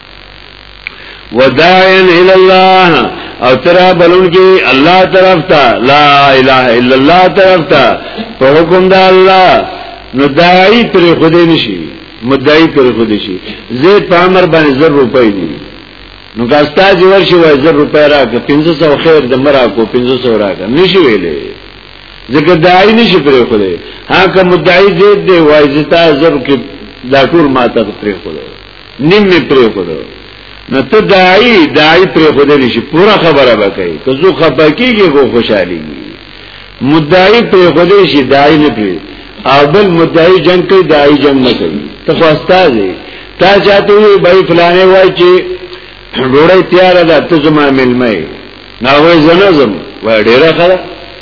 وداعن الى الله او ترا بلون کی الله طرف تا لا اله الا الله طرف تا په حکم د الله نو داعی پر خود نشي مدعی پر خود شي زید په امر باندې زر روپۍ دي نو کاستا چې ورشي وای زر روپۍ راکې 1500 خیر د مرا کو 1500 راکې نشي ویلې ځکه داعی نشي پر خود ها که مدعی زید دی وای زتا زر کې دا ټول ماته پر خود نیم می پرې خورو نو ته دای دای پرې خورې نشي پورا خبره وکړي که زه خپه کیږي کو خوشحالي مدعی پرې خورې شي دای نه پرې او بل مدعی جنگ کوي دای جنگ نه کوي ته خو استاد تا چاته وي بای فلانه وای چې ډوړې تیار ده ته زما ملمه نه وای زنه زم وای ډیره خلا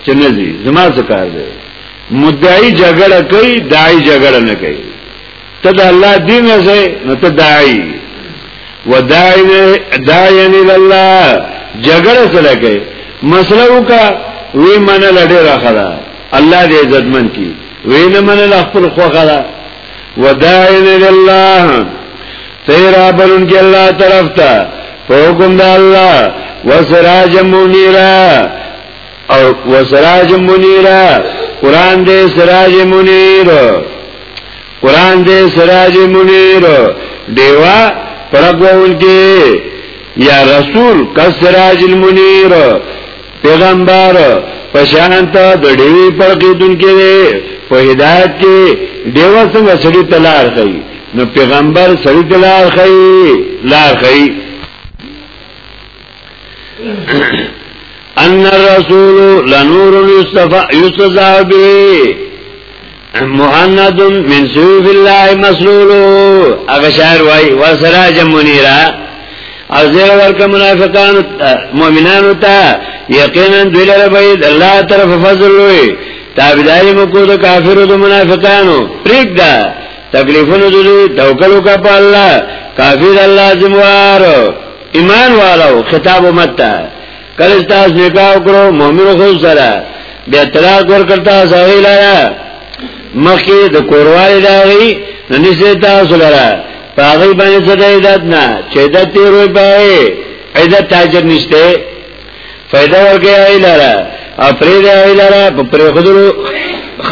چې نه زی زما څه کار دی مدعی جګړه کوي دای جګړه نه کوي ته د الله دین نه ځې نو ته داعی وداعی داعین الله جګړه سره کوي مسله وکا وی من لړې راخره الله دې عزتمن کی وی نه من خپل خوخه ده وداعین الله تیرا بلون کې الله طرف ته په حکم د الله وسراج منیرا او وسراج منیر قران دې سراج منیر قران دې سراج منیر دیوا پرګون کې یا رسول کسراج المنیر پیغمبر پشانت د ډیوی پر کېدون کې په هدایت کې دیوا څنګه سړي تلار کوي نو پیغمبر سړي تلار کوي لار کوي ان الرسول لنور یستزا به محمد من سیوف الله مسلول هغه شاعر وای وسراج منیرا او زیر ورک منافقان مؤمنانو ته یقینا دوی لره بيد الله طرف فضل وي تابعداري مکو د کافرو د منافقانو پریک دا تکلیفونو دوی توکل وکړه په الله کافر الله ذمہوار ایمان والو خطاب امت ته کله تاسو نکاح وکړو مؤمن خو سره بیا طلاق ورکړتا سوي لاره مخکې د کوروالي داوي نو نشي تاسو لاره پاغي باندې څه عیدت نه چې د تیروي پای عیدت تاجر نشته فائدہ ورکه ایلاره افرید ایلاره په پرې خدلو خ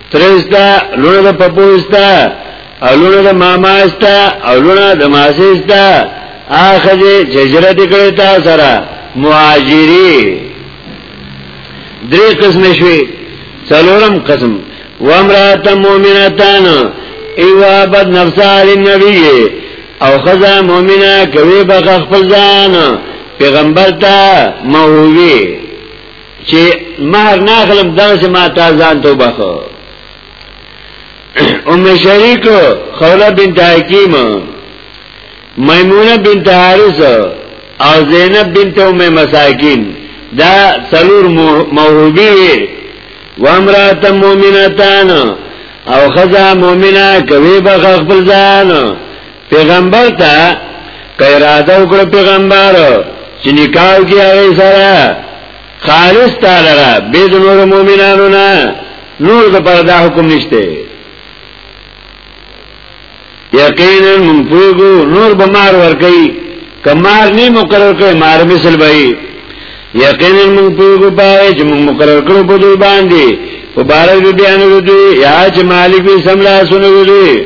ترستا لونه د پپوستا او لونه د ماماستا او لونه د ماسستا اخه دې ججرت کړی تا سره مهاجری درې قسم شوي څلورم قسم وامرات مؤمنتان ایوا بد نفس علی نبی او خزا مؤمنه کوي بخ خپل ځان پیغمبر ته مووي چې مہر نه غلم دا چې ما تا ځان ته بخو ام شریک خوله بنت حکیم میمونه بنت حارث او زینب بنت ام مساکین دا څلور موهوبی و امرات مؤمنتان او خزا مؤمنه کوي بخ خپل ځان پیغمبر ته قیراده وکړه پیغمبر چې نکاح کې هغه سره خالص تعالی را به د نور مؤمنانو نه نور د پر دا حکم نشته یقینا من پوغو نور بمار ور کوي کمار نه مقرر کوي مار مثل بای یقینا من پوغو پای چې من مقرر کړو په دوی باندې په بارے بیان ودی یا چې مالک به سملا سنوي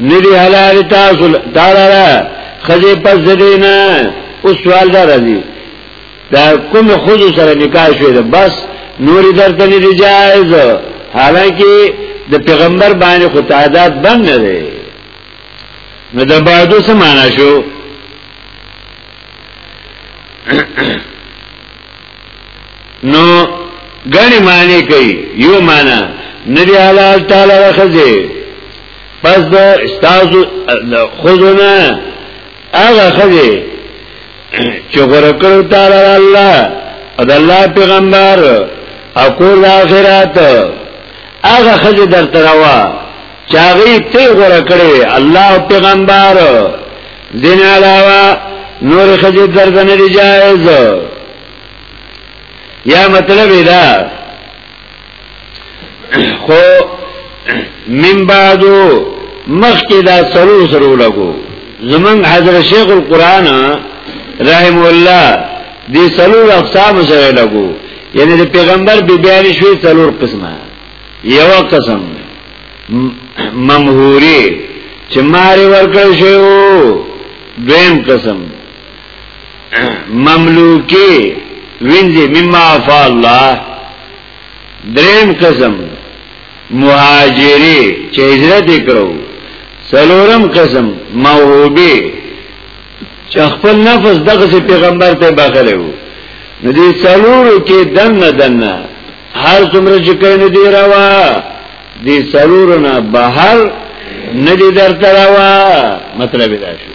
ندی حلال تاسو تعالی خزه پس زدینا او سوال دار دی دا کوم خود سره نکاح شوی ده بس نور درته نه دی جایز حالانکه د پیغمبر باندې خو تعداد بند نه دی نو د بعدو څه معنا شو نو غنی معنی کوي یو معنا نبی الله تعالی راخذه پس دا استازو خودونا اغا خده چه غرکر تعالی اللہ او دا اللہ پیغمبر او کور دا آخرات اغا خده در تروا چاگی تی غرکر اللہ او پیغمبر دین علاوه نور خده در دنه جائز یا مطلب دا خو من بعدو مخکې دا سرو سرو لګو زمنګ حضرت شیخ القرآن رحم الله دې سرو اقسام سره لګو یعنی د پیغمبر بی بیاری شوی سرور قسمه یو قسم ممهوری چې ماری ورکړ شو دویم قسم مملوکی وینځي مما فا الله دریم قسم مهاجری چې هجرت کړو سلورم قسم موهوبه چې خپل نفس دغه پیغمبر ته بخلو نو دې سلورو کې دنه دنه هر څومره چې کینې دی راوا دې سلورو نه بهر نه دې درته راوا مطلب دا شو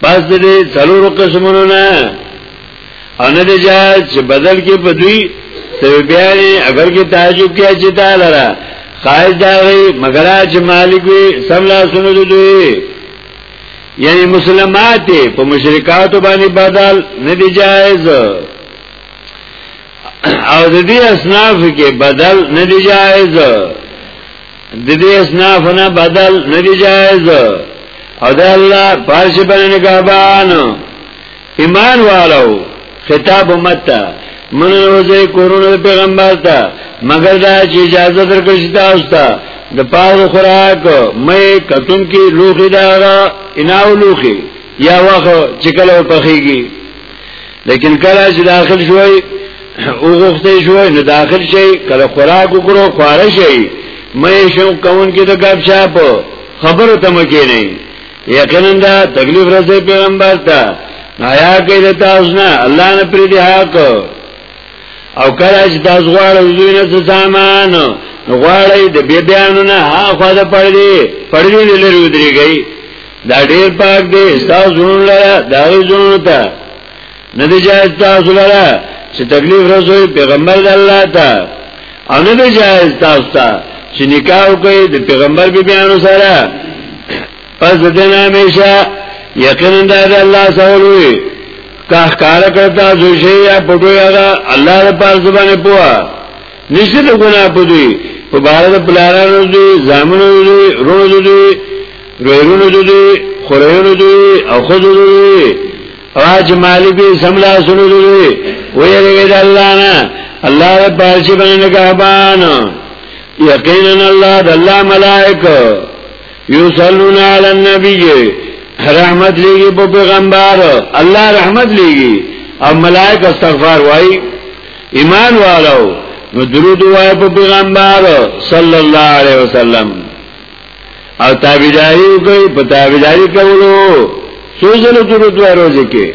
پس دې څلور قسمونو نه ان دې جا چې بدل کې پدوی ته بیا اگر کې تعجب کې چې تعالی را خایز دا وی مگر چې مالک وی سم لا سنو دوی یعنی مسلمات په مشرکات باندې بدل نه دی جایز او د دې اصناف کې بدل نه دی جایز د دې اسناف نه بدل نه دی جایز او د الله پارش باندې نگهبان ایمان والو خطاب امت ته من روزه کورونه پیغمبر ته مگر دا چې اجازه درکړی شي تاسو ته د پاره خوراک مې کتون کې لوخي دا اناو لوخي یا واخه چې کله پخېږي لیکن کله چې داخل شوي او غوښته شوي نو داخل شي کله خوراک وکړو خواره شي مې شو کون کې د غب شاپ خبرو ته مکه نه یقینا دا تکلیف راځي پیغمبر ته نایا کې د تاسو نه الله نه پری دی حق او کله چې تاسو غواړئ دوی نه څه سامان غواړئ د بیا بیانونه ها خو دا پړې پړې لري ودرېږي دا ډیر پاک دی تاسو زړه لره دا زړه ته نه دی جایز تاسو لره چې تکلیف رسوي پیغمبر د الله ته او نه دی جایز تاسو ته چې نکاح کوي د پیغمبر به بیان سره پس د دې همیشه یقینا د الله سره کار کار کرتا جو شی یا پټو یا الله د پاره زبانه پوها نشته د ګناه په دوی په بار د پلارانو دوی زامنو دوی رونو دوی رونو دوی خورونو دوی او خود دوی راج مالی بی سملا سنو دوی ویرگی دا اللہ نا اللہ دا پارچی بنا نگہبان یقینا اللہ دا اللہ ملائک یوسلون علی النبی رحمت لیگی پا پیغمبار اللہ رحمت لیگی او ملائک استغفار وائی ایمان والو نو درود وای په پیغمبر صلی الله علیه وسلم او تابعداري کوي په تابعداري کولو څو ځله درود وای روزه کې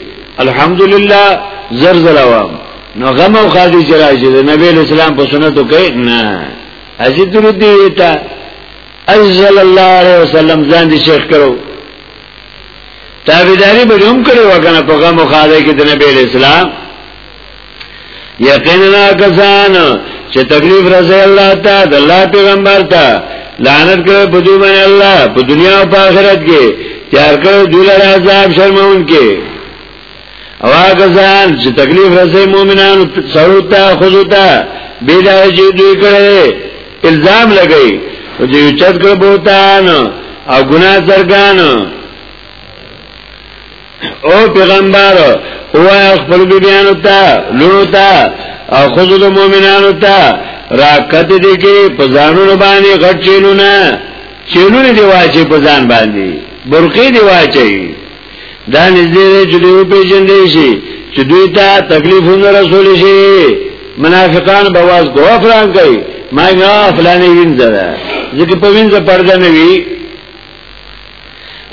الحمدلله زر زره وام نو غم او خادي چې راځي د نبی اسلام په سنتو کې نه اځي درود دی ته ازل الله علیه وسلم ځان دي شیخ کړو تابعداري به هم کړو کنه په غم او خادي کې د نبی اسلام یقینا کسان چې تکلیف رسي الله ته د الله پیغمبر ته لعنت کوي په دوی باندې الله په دنیا او آخرت کې تیار کړو دوی له عذاب شرمون کې او هغه ځان چې تکلیف رسي مؤمنانو سره ته خود ته بیدای چې دوی کړي الزام لګي او چې چت کړ بوتان او ګناه سرګان او پیغمبر او خپل بیانو تا لونو تا او خود د مؤمنانو تا راکته دي کې په ځانونو باندې غټ چینونه چینونه دی واچي په ځان باندې برقې دی واچي دا نږدې دی چې دوی په جن دی شي چې دوی ته تکلیفونه رسول شي منافقان به واز ګوفران کوي ما نه فلانه وینځه ځکه په وینځه پرده نه وی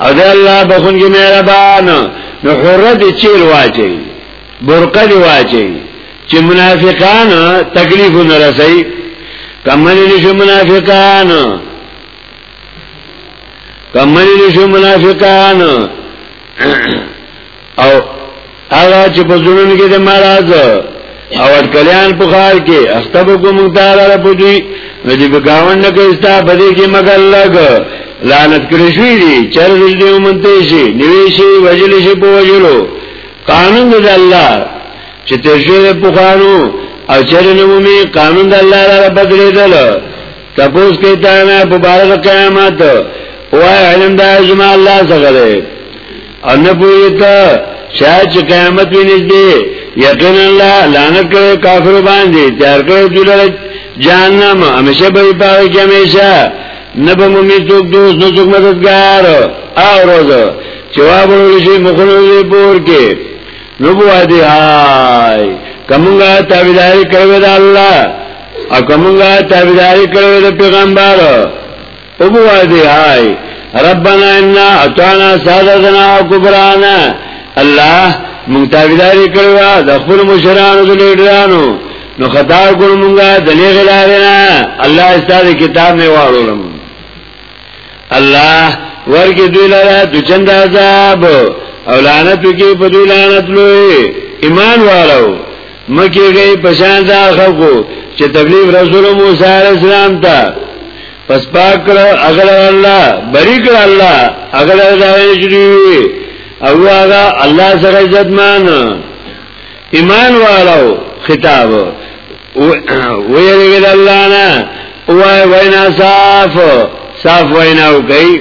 او دی الله بخون کی مهربان نو حره دی چیل واچی برقه دی واچی چه منافقان تکلیفو نرسی کمنی نشو منافقان کمنی نشو منافقان او هغه چې په زړونو کې د مرز او اټکلیان په خار کې اختب کو مختار را پدوی نو دې په گاوند کې استا بده کې مگر لګ لعنت کړی شوی دی چر دې ومنته شي نیوشي وجل شي په وجلو قانون د الله چې تشوی په خارو او چر نمومی قانون د الله را بدلې دل تپوس کې تا نه په بار قیامت وای علم د اجماع الله څخه او نه پوهی ته شاید چې قیامت وی نږدې یقین الله لعنت کړو کافر باندې تیار کړو دوی لره جهنم همیشه به پاره کې همیشه نه به مومي څوک دوست نه څوک مددگار او روز چې وابرول شي مخونو دې پور کې نو بوادي هاي کومه تابعداري کوي د الله او کومه تابعداري کوي د پیغمبر وګوای دی هاي ربنا ان اتانا سادتنا وكبرانا الله مونتابداري کړو د خپل مشرانو د لیډرانو نو خطا کړو مونږه د لغه لارنا الله استاد کتاب نه واړولم الله ورګه دوی لاره د چند عذاب او لعنت کې په دوی لعنت لوی ایمان والو مکه گئی پشان دا خلقو چې تبلیغ رسول موسی علیہ السلام ته پس پاک کړه اغل الله بری کړه الله اغل دا یجری او هغه الله سره عزت مان ایمان والو خطاب ویل الله نه وای وینا صاف صاف وینا وکي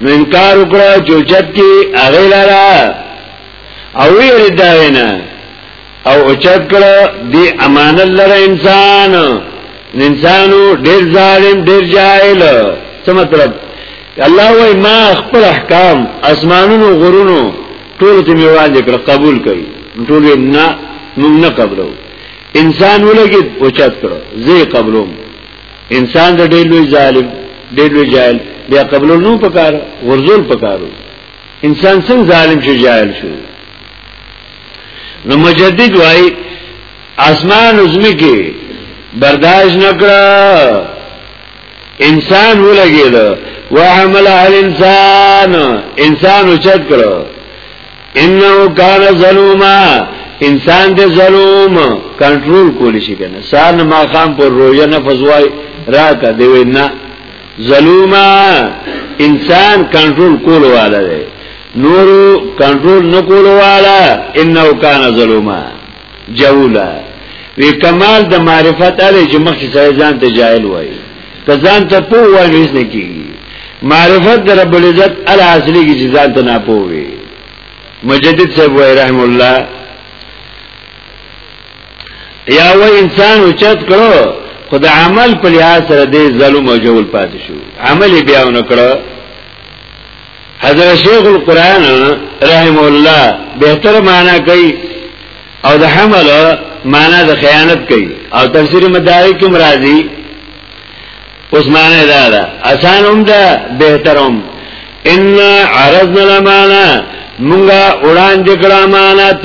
نو انکار وکړه چې اوچت کې هغه لاره او یې دا وینا او اوچت کړه دی امانت لره انسان انسانو ډیر ظالم ډیر جاهل څه مطلب الله وای ما خپل احکام اسمانونو غرونو ټول ته میوان دې کړ قبول کړي ټول نه موږ نه قبلو انسان ولګي اوچت کړه زه قبلوم انسان د ډېر لوی ظالم ډېر لوی جاهل بیا قبلول نو پکار ورزول پکارو انسان څنګه ظالم شي جاهل شو نو مجدد وای اسمان عظمی کې برداشت نکړه انسان ولګید وحمل الانسان انسان اوچت کړو انه کان ظلوما انسان دې ظلم کنټرول کولی شي کنه سان ما خام پر رویا نه فزوای راکا دی وینا ظلوما انسان کنټرول کول والا دی نور کنټرول نکول والا انه کان ظلوما جهولا وی کمال د معرفت اړ چې مخکې سره ځان ته جاهل وای که ځان ته پو وای هیڅ نه کیږي معرفت در رب العزت ال اصلي کې چې ځان ته نه پو وي مجدد صاحب وای رحم الله یا و انسان اوچت کړو خدای عمل په لحاظ سره دې ظلم او جهول پاتې شو عمل بیا ونه کړو حضرت شیخ القرآن رحم الله بهتر معنا کوي او د حمل معنا د خیانت کوي او تفسیر مدارک کوم راځي اوس معنا دا ده آسان هم ده بهتر هم ان عرضنا الامانه مونږه وړاندې کړه امانت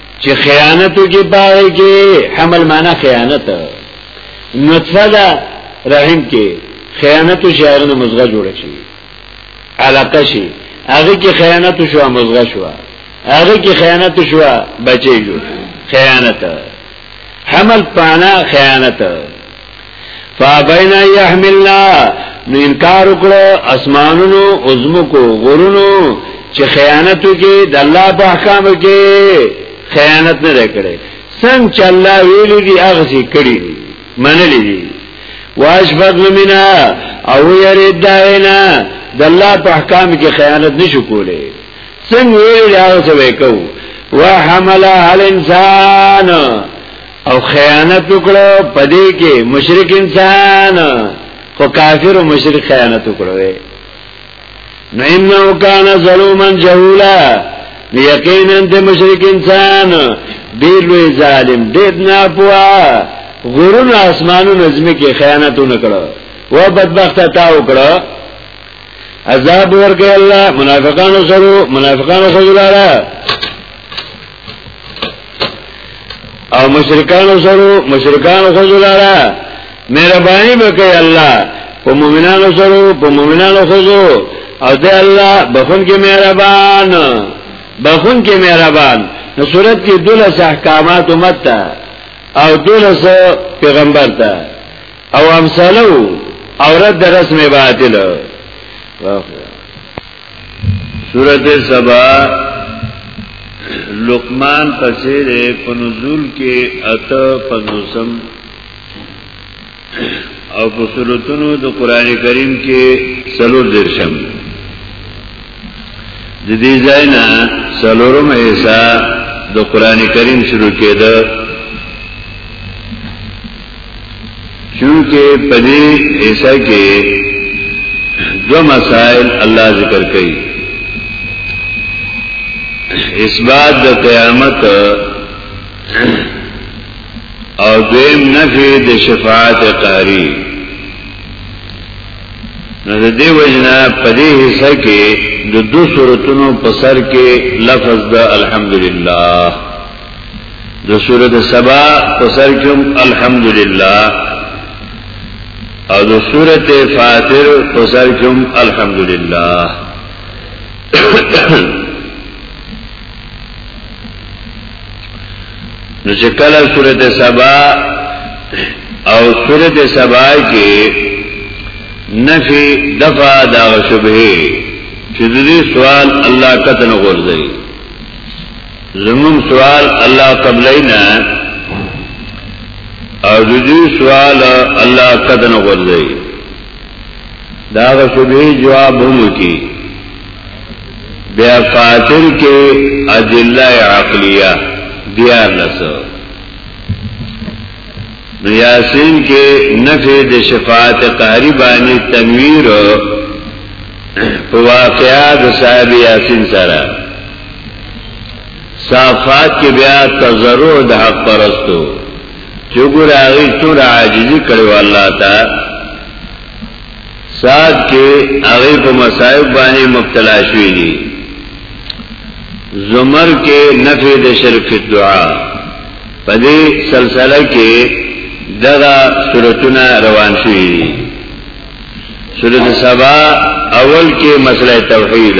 چې خیانت کې پاره کې حمل معنا خیانت نطفه دا رحم کې خیانت شعرونه مزغه جوړ شي علاقه شي هغه کې خیانت شو مزغه شو هغه کې خیانت شو بچي جو خیانت حمل پانا خیانت فابینا یحملنا نو انکار وکړو اسمانونو عظمکو غرونو چې خیانت وکي د الله په احکام کې خیانت نه وکړي څنګه چې الله ویلي دي هغه څه کړی دي منلي دي واشفق منا او یرید داینا د الله په احکام کې خیانت نشو کولای څنګه ویلي هغه څه وکاو وحملها الانسان او خیانت وکړو پدې کې مشرک انسان خو کافر او مشرک خیانت وکړو نو انه کان ظلوما جهولا یقینا د مشرک انسان ډیر لوی ظالم ډیر ناپوه غرون اسمانو نظم کې خیانت وکړو و بدبخت تا وکړو عذاب ورکه الله منافقانو سره منافقانو سره او مشرکانو سره مشرکانو خزلارا مهرباني وکړي الله په مؤمنانو سره په مؤمنانو خزو او د الله بخون کې مهربان بخون کې مهربان نو صورت کې دولس احکامات امت ته او دولس پیغمبر ته او امثالو او رد رسم باطل واخره سورت سبا لقمان پسیر په نزول کې اته پنځوسم او په سورتونو د قران کریم کې څلور درشم د دې ځای نه څلورم حصہ د قران کریم شروع کېده چونکه په دې حصہ کې دو مسائل الله ذکر کوي اثبات د قیامت او دیم نفی د شفاعت قهری نو د دې وجنا په دې حصہ کې د دو سورتونو په سر کې لفظ د الحمدلله د سورت سبا په سر کې هم الحمدلله او د سورت فاتر په سر کې هم الحمدلله نو چې کله سورت سبا او سورت سبا کې نفي دفع دا شبهه چې دې سوال الله کتن غورځي زمون سوال الله قبلینا او دې سوال الله قدن غوړي دا غوښبه جواب هم کی بیا فاتر کې ادله عقلیه بیا لسو نو یاسین کې نفی د شفاعت قهری باندې تنویر په واقعات صاحب یاسین سره صافات کې بیا تزرع د حق پرستو چې ګور هغه څومره عاجزي کړو الله ته سات کې هغه په مصائب باندې مبتلا شوی دي زمر کې نفي د شرک دعا په دې سلسله کې دغه سورتونه روان شوي دي سورۃ سبا اول کې مسله توحید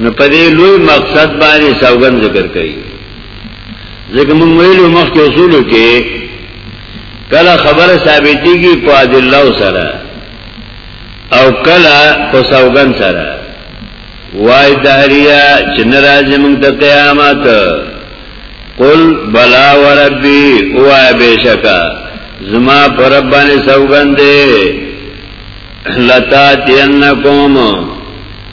نو په دې لوی مقصد باندې سوګن ذکر کوي ځکه موږ ویلو مخکې اصول کې کله خبره ثابتېږي په ادله سره او کله په سوګن سره وای دهریا چې ناراضه موږ د قیامت قل بلا وربي وای بشکا زما پر باندې سوګن دې لتا تینکم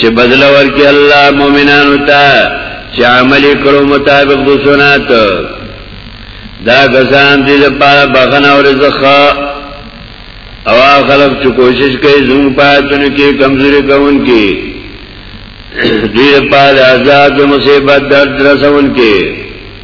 چې بدل ورکړي الله مؤمنانو ته چې عمل کړو مطابق د سنت دا غزان دې په بغنا او رزق او خلک چې کوشش کوي زموږ پاتونه کې کمزوري کوون کې دې په عذاب مصیبت درد رسون کې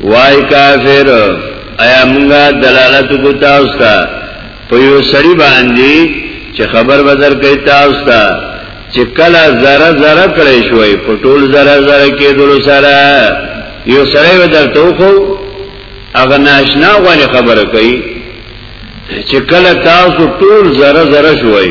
وای کافر ایا مونږه دلالت کو تاسو ته په یو سړی باندې چې خبر بدر کوي تاسو ته چې کله زره زره کړی شوی په ټول زره زره کې دلو سره یو سړی بدر توخو هغه ناشنا غوړي خبره کوي چې کله تاسو ټول زره زره شوی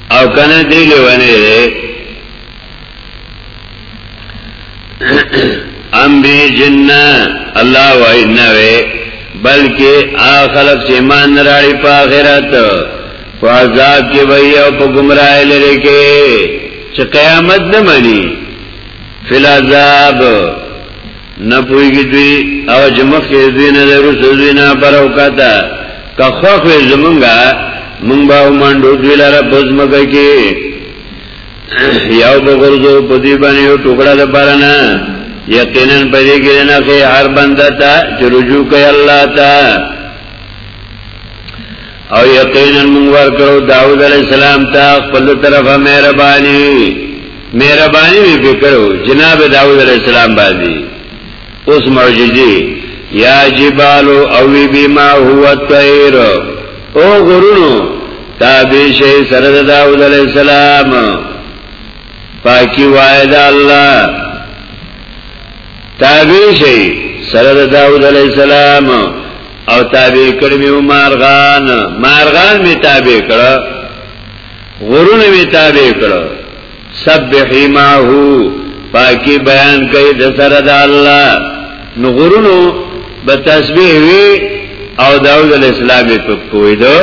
او کنه دی لیوانه دی ام بی جنہ اللہ وائی نوے بلکې آخلق چې ایمان نراړي په آخرت په عذاب کې وي او په گمراهی لري کې چې قیامت نه مني فل عذاب نه پوهیږي دوی او چې مخکې دوی نه درو سوزوی نه پرو کاته که خوخ وې زمونږه مونږ به منډو دوی لاره بزمګه کې یو بغرزو په دې باندې یو ټوکړه د بارنه یقینا په دې کې نه کې هر بنده ته چې رجوع کوي الله ته او یقینا موږ ورکړو داوود علی السلام ته خپل طرفه مهرباني مهرباني به وکړو جناب داوود علی السلام باندې اوس معجزه یا جبال او بما هو الطير او غرونو تابع شي سره داوود علی السلام پاکي وای دا الله تابع شي سره داوود علی السلام او تابع کړ می مارغان مارغان می تابع کړ غرونه می تابع کړ سبح ماهو پاکی بیان کوي د سره د الله نو غرونو به تسبیح وی او داود الاسلام په پویدو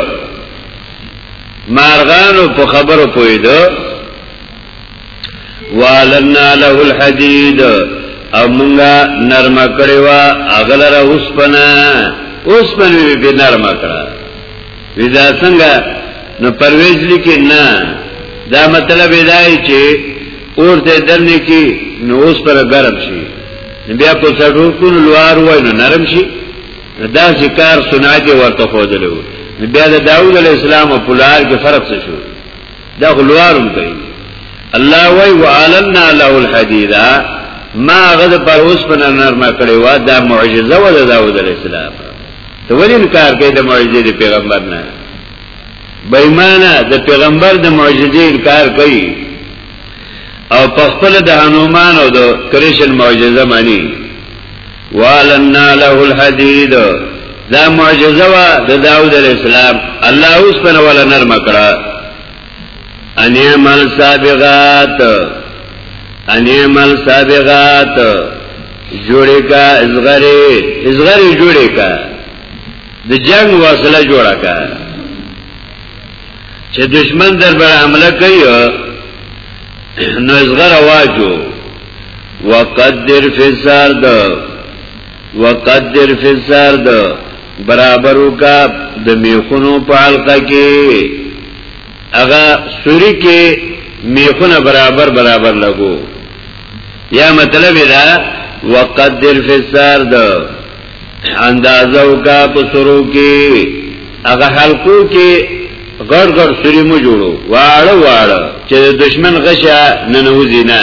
مارغانو په خبرو پویدو والنا له الحديد او مونږه نرم کړی وا اغلر اوسپنا اوسپنه به نرم کړه ودا څنګه نو پرويز لیکي نه دا مطلب دی چې اور ته درنه کی نو اوس پر ګرم شي بیا په څړو کو لوار وای نو نرم شي دا ذکر سناجه ورته خو دلو بیا د داوود علی السلام په لار کې فرق څه شو دا غلوارم کوي الله وای وعلنا له الحديد ما غد پر اوس په نرمه کړي وا دا معجزه و د داوود علی السلام ته ولې انکار کوي د معجزې د پیغمبر نه بېمانه د پیغمبر د معجزې انکار کوي او په خپل د هنومان او د کرشن معجزه مانی والنا له الحديد دا معجزه وا د داوود علیہ السلام الله اوس په ولا نرم کړه ان عمل سابغات ان عمل سابغات جوړه کا ازغری ازغری جوړه کا د جنگ وسله جوړه کا چې دشمن در بر حمله کوي نو ازغره واجو وقدر فی الزرد وقدر فی الزرد برابرو کا د میخونو په حلقه کې اغا سوری کې میخونه برابر برابر لګو یا مطلب دا وقدر فی الزرد اندازو کا په سرو کې اغا حلقو کې غړ غړ سوری مو جوړو واړه واړه چې دشمن غشا ننوځي نه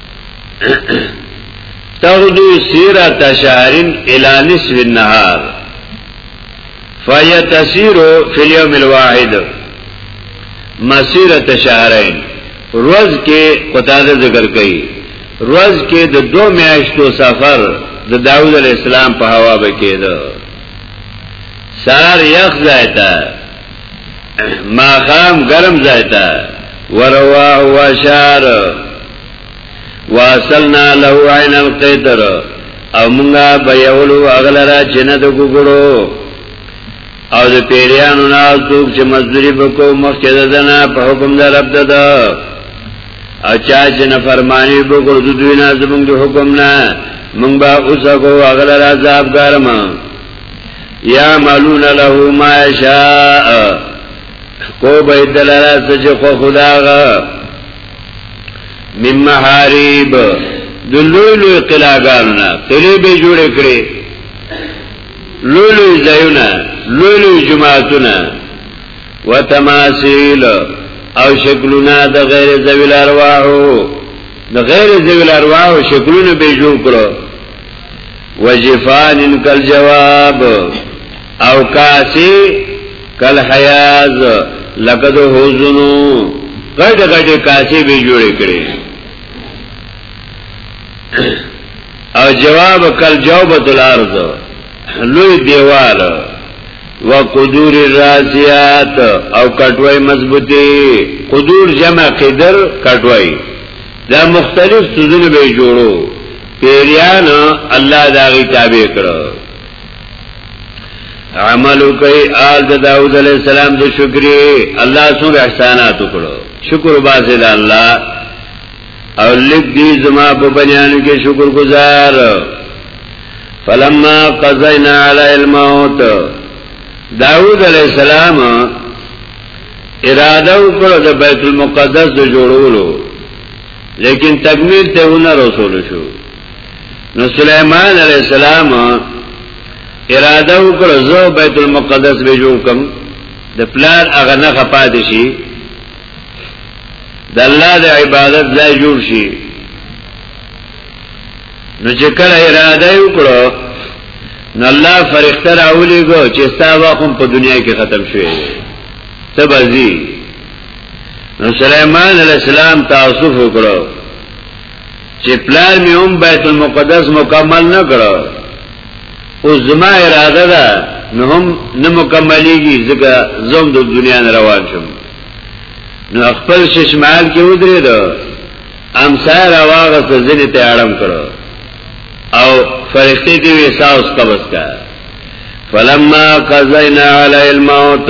تغدو سیرت شهرین الى نصف النهار فهي تسير في اليوم الواحد مسيره شهرين روز کې قطاده ذکر کړي روز کې د دو میاشتو سفر د داوود علی السلام په هوا به کېده سار یخ ځایته ما خام گرم زیتا ورواع وشار واصلنا له عین القیتر او مونږه بیولو اغلرا چنه د ګګړو او د پیریانو نه څوک چې مزدوری وکاو مخکې ددنه په حکم د رب دده اچا چې نه فرمانی وکړو د دوی نه زمونږ د حکم نه مونږ به اوسه کو اغلرا عذاب ګرمه یعملون له ما شاء کو به دلاله سچ خو خداغه مم محارب د لوی لوی قلاګانو نه قلې به جوړ کړي لوی لوی ځایونه لوی لوی جماعتونه وتماثيل او شکلونه د غیر ذویل ارواحو د غیر ذویل ارواحو شکلونه به جوړ کړو وجفان کل جواب او کاسی کل حیاز لکه دو حوزنو غټ غټ کاسی به جوړ کړي او جواب کل جوبت الارض لوی دیوال و قدور الراسیات او کټوي مضبوطی قدور جمع قدر کټوي دا مختلف سوزونه به جوړو پیریان الله داغی تابع کرو عملو کئی آل دا داود علیہ السلام دا شکری اللہ سور احساناتو کرو شکر باسی دا اللہ او لگ دی زما پا بنیانو کے شکر گزار فلما قضینا علی الموت داود علیہ السلام اراده وکړه د بیت المقدس د جوړولو لیکن تکمیل ته ونه رسول شو نو سليمان عليه السلام اراده وکړه زه بیت المقدس به جوړ کم د پلان هغه نه خپاد شي د الله د عبادت ځای جوړ شي نو چې کله اراده وکړه نو الله فرښتہ راولېګو چې ستا واقم په دنیا کې ختم شوی ته بزی نو سليمان عليه السلام تاسف وکړو چې پلان می هم بیت المقدس مکمل نه کړو او زما اراده ده نو هم نه مکملېږي ځکه زوم د دنیا نه روان شم نو خپل ششمال کې ودرې دو امسا راواغه ځنې ته اړم کړو او فرشتي دی وساوس قبض کا فلما قضینا علی الموت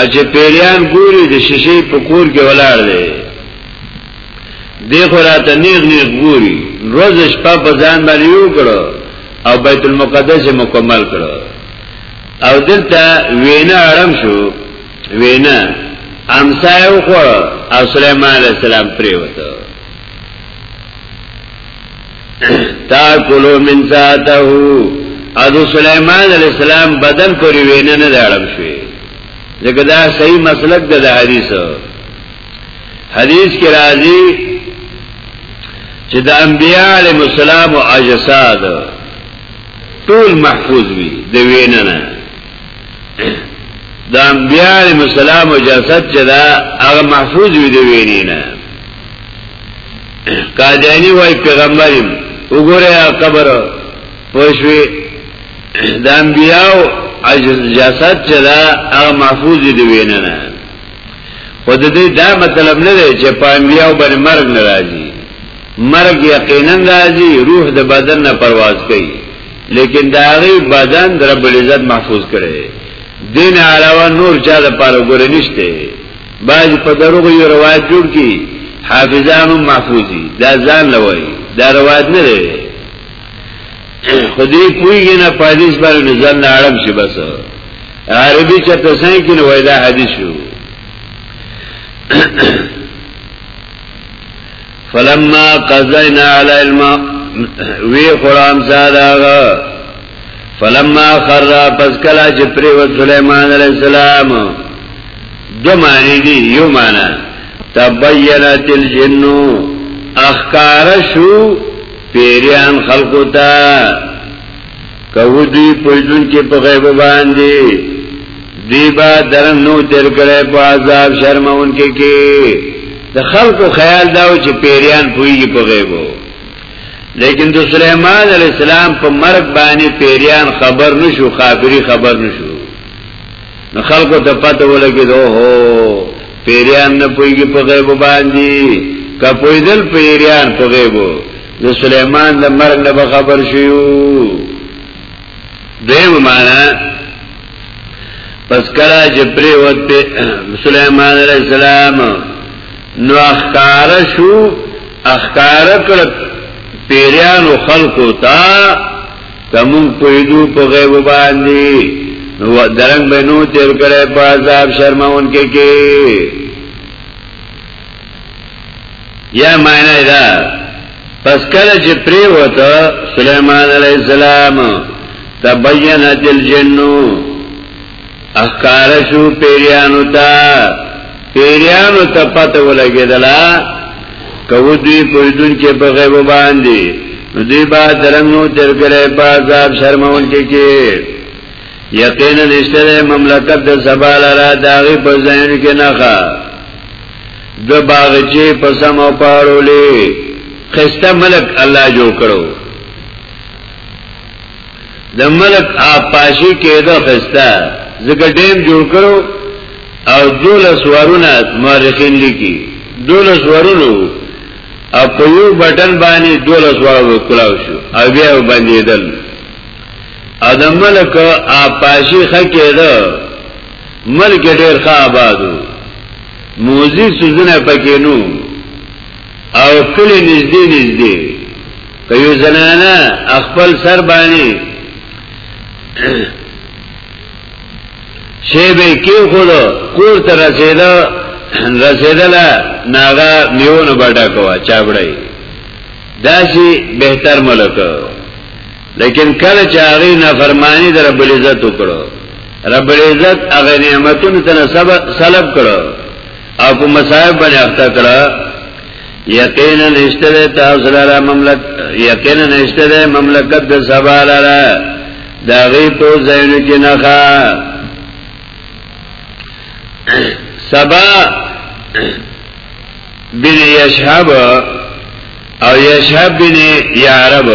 اجه پیریان ګوري د شیشې په کور کې ولاړ دی دیخو راته نیغ نیغ ګوري روز شپه په ځان باندې یو کړو او بیت المقدس مکمل کړو او دلته وینا آرام شو وینا امسایو خور او سلیمان علیہ السلام پریوتو تاکلو من ساتهو ادو سلیمان علیہ السلام بدن پر وینه نه داړم شوی ځکه دا صحیح مسلک ده د حدیث حدیث کې راځي چې د انبیاء علیهم السلام او اجساد ټول محفوظ وي د وینه نه د انبیاء علیهم السلام او جسد چې دا هغه محفوظ وي د وینې نه قادیانی وای پیغمبر یم وګوره قبر پوښوي د انبیاو جسد چې دا هغه محفوظ دی وینه نه خو د دې دا مطلب نه دی چې په انبیاو باندې مرګ نه راځي مرګ یقینا راځي روح د بدن نه پرواز کوي لیکن دا هغه بدن د رب العزت محفوظ کړي دین علاوه نور چا د پاره ګورې نشته باج په دروغ یو روایت جوړ کی حافظانو محفوظی دا ځان لوي دا روایت نه دی خدای پویږي نه پالیس باندې نظر نه اړم شي بس عربي چې تاسو کې نو وای دا حدیث شو فلما قضینا علی الماء وی خرام زاداغه فلما خر پس کلا چې پریوت سليمان عليه السلام دو معنی دی یو معنی تبینت الجنو اخکارشو پیریان خلقو تا کهو دوی پویدون که پا غیب باندی دوی با درن نو تیر کرے پا عذاب شرمون که که د خلقو خیال داو چې پیریان پویگی پا غیبو لیکن د سليمان عليه السلام په مرګ باندې پیریان خبر نشو خابری خبر نشو نو خلکو ته پته ولګي دو هو پیریان نه پويږي په غیب باندې کا پویدل پیریان په غیب د سليمان د مرګ نه خبر شيو دیو معنا پس کلا جبری وت په سليمان عليه السلام نو اخکار شو اخکار کړ پیریانو خلقو تا کمون پویدو په غیب باندې نو درنګ به نو تیر کړه په عذاب شرمون کې کې یا معنی دا پس کله چې پری وته سليمان عليه السلام تبينت الجنو اخکار شو پیریانو تا پیریانو تا پتا ولگی دلا کهو دوی پویدون که بغیبو باندی نو دوی با درنو ترگره پا عذاب شرمون که که یقینا نشته ده مملکت ده سبا لرا داغی پا زین که نخا دو باغچه پا سم او پارولی خسته ملک الله جو کرو د ملک آپاشی کېده خسته ځکه ډیم جوړ کړو او دولس ورونه مورخین لیکي دولس ورونو او په یو بټن باندې دولس ورو کلاو شو او بیا وبندېدل او د ملک آپاشی خکېده ملک ډېر ښه آبادو موزي سوزنه پکې نو او کلی نږدې نږدې که یو زنانه خپل سر باندې شی به کې خو کور ته رسیدا رسیدله ناغه میونه بډا کوا چابړی داسی بهتر ملک لیکن کله چې هغه نافرمانی در رب العزت وکړو رب العزت هغه نعمتونو ته سلب کړو او په مصائب باندې اخته کړه یقینا نشته تاسو لپاره مملکت یقینا نشته مملکت د سبا لپاره دا غي په زین کې نه ښا سبا بن یشهب او یشهب بن یعرب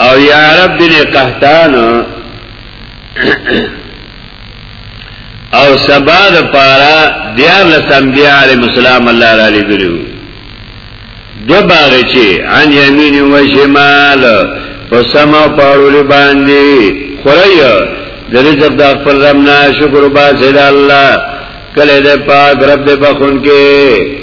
او یعرب بن قحطان او سبا د پارا دیار لسم بیا علی مسلم الله را لیدلو دو باغچه عن یمین و شمال په سما پاړول باندې خوریا د رزق د خپل رب نه شکر باسه د الله کله د پاک رب د بخون کې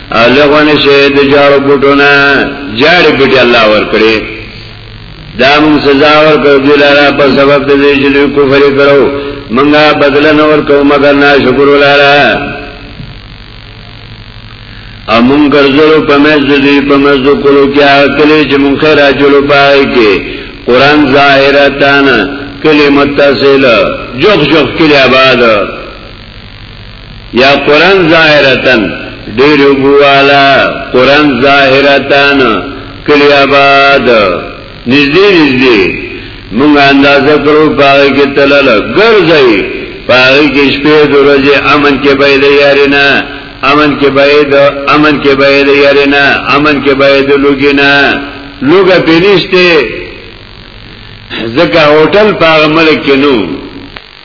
لغونه شه د جاړو بوټونه جاړې بوټي الله ورکړي دا موږ سزا ورکړو دی لاره په سبب د دې چې دوی کفر کړو موږ بدل نه ورکو مګر نه شکر ولاره او موږ ګرځو په مز دې په مز کولو کې اکلې چې موږ راځلو پای کې قران ظاهرتان کلمت تاسل جوخ جوخ کلی آباد یا قران ظاهرتن ډیر وګوالا قران ظاهرتن کلی آباد نږدې نږدې موږ اندازه کړو پاره کې تلل ګرځي پاره کې شپې ورځې امن کې به دی یارینا امن کې به دی امن کې به دی یارینا امن کې به دی لوګینا لوګه پینشته ځکه هوټل پاره ملک کې نو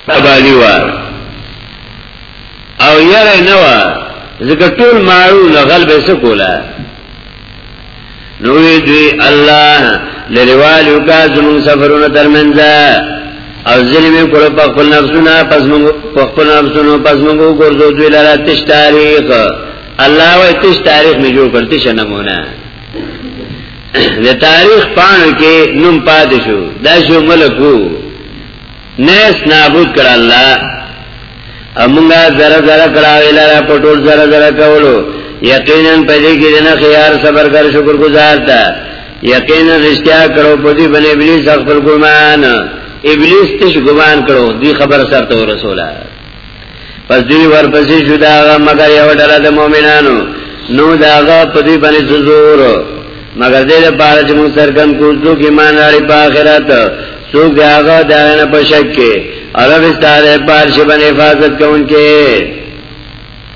تبالی وا او یره نه وا ځکه ټول مارو نه غلبه سکولا نو دوی الله لریوالو کا زمون سفرونه ترمنځ او ظلم کول په خپل نفسونه پس موږ په خپل نفسونو پس موږ ګرځو دوی لاره تش تاریخ الله وای تش تاریخ نه جوړ کړ تش نمونه د تاریخ پانو کې نوم پاتې شو دا شو ملکو نس نابود کړ الله امونګه زره زره کړاوی لرا پټول زره زره کولو یقینا پدې کې دنه خيار صبر کر شکر گزار تا یقینا رښتیا کړو پدې بنې ابلیس خپل ګمان ابلیس تش ګمان کړو دی خبر سره ورسوله پس دوی ورپسې شو دا هغه مگر یو ډله د مؤمنانو نو دا هغه په دوی باندې زور مگر دې لپاره چې موږ سرګن کو څوک ایمان لري په آخرت څوک دا هغه دا نه په شک کې عرب ستاره پارش باندې حفاظت کوونکې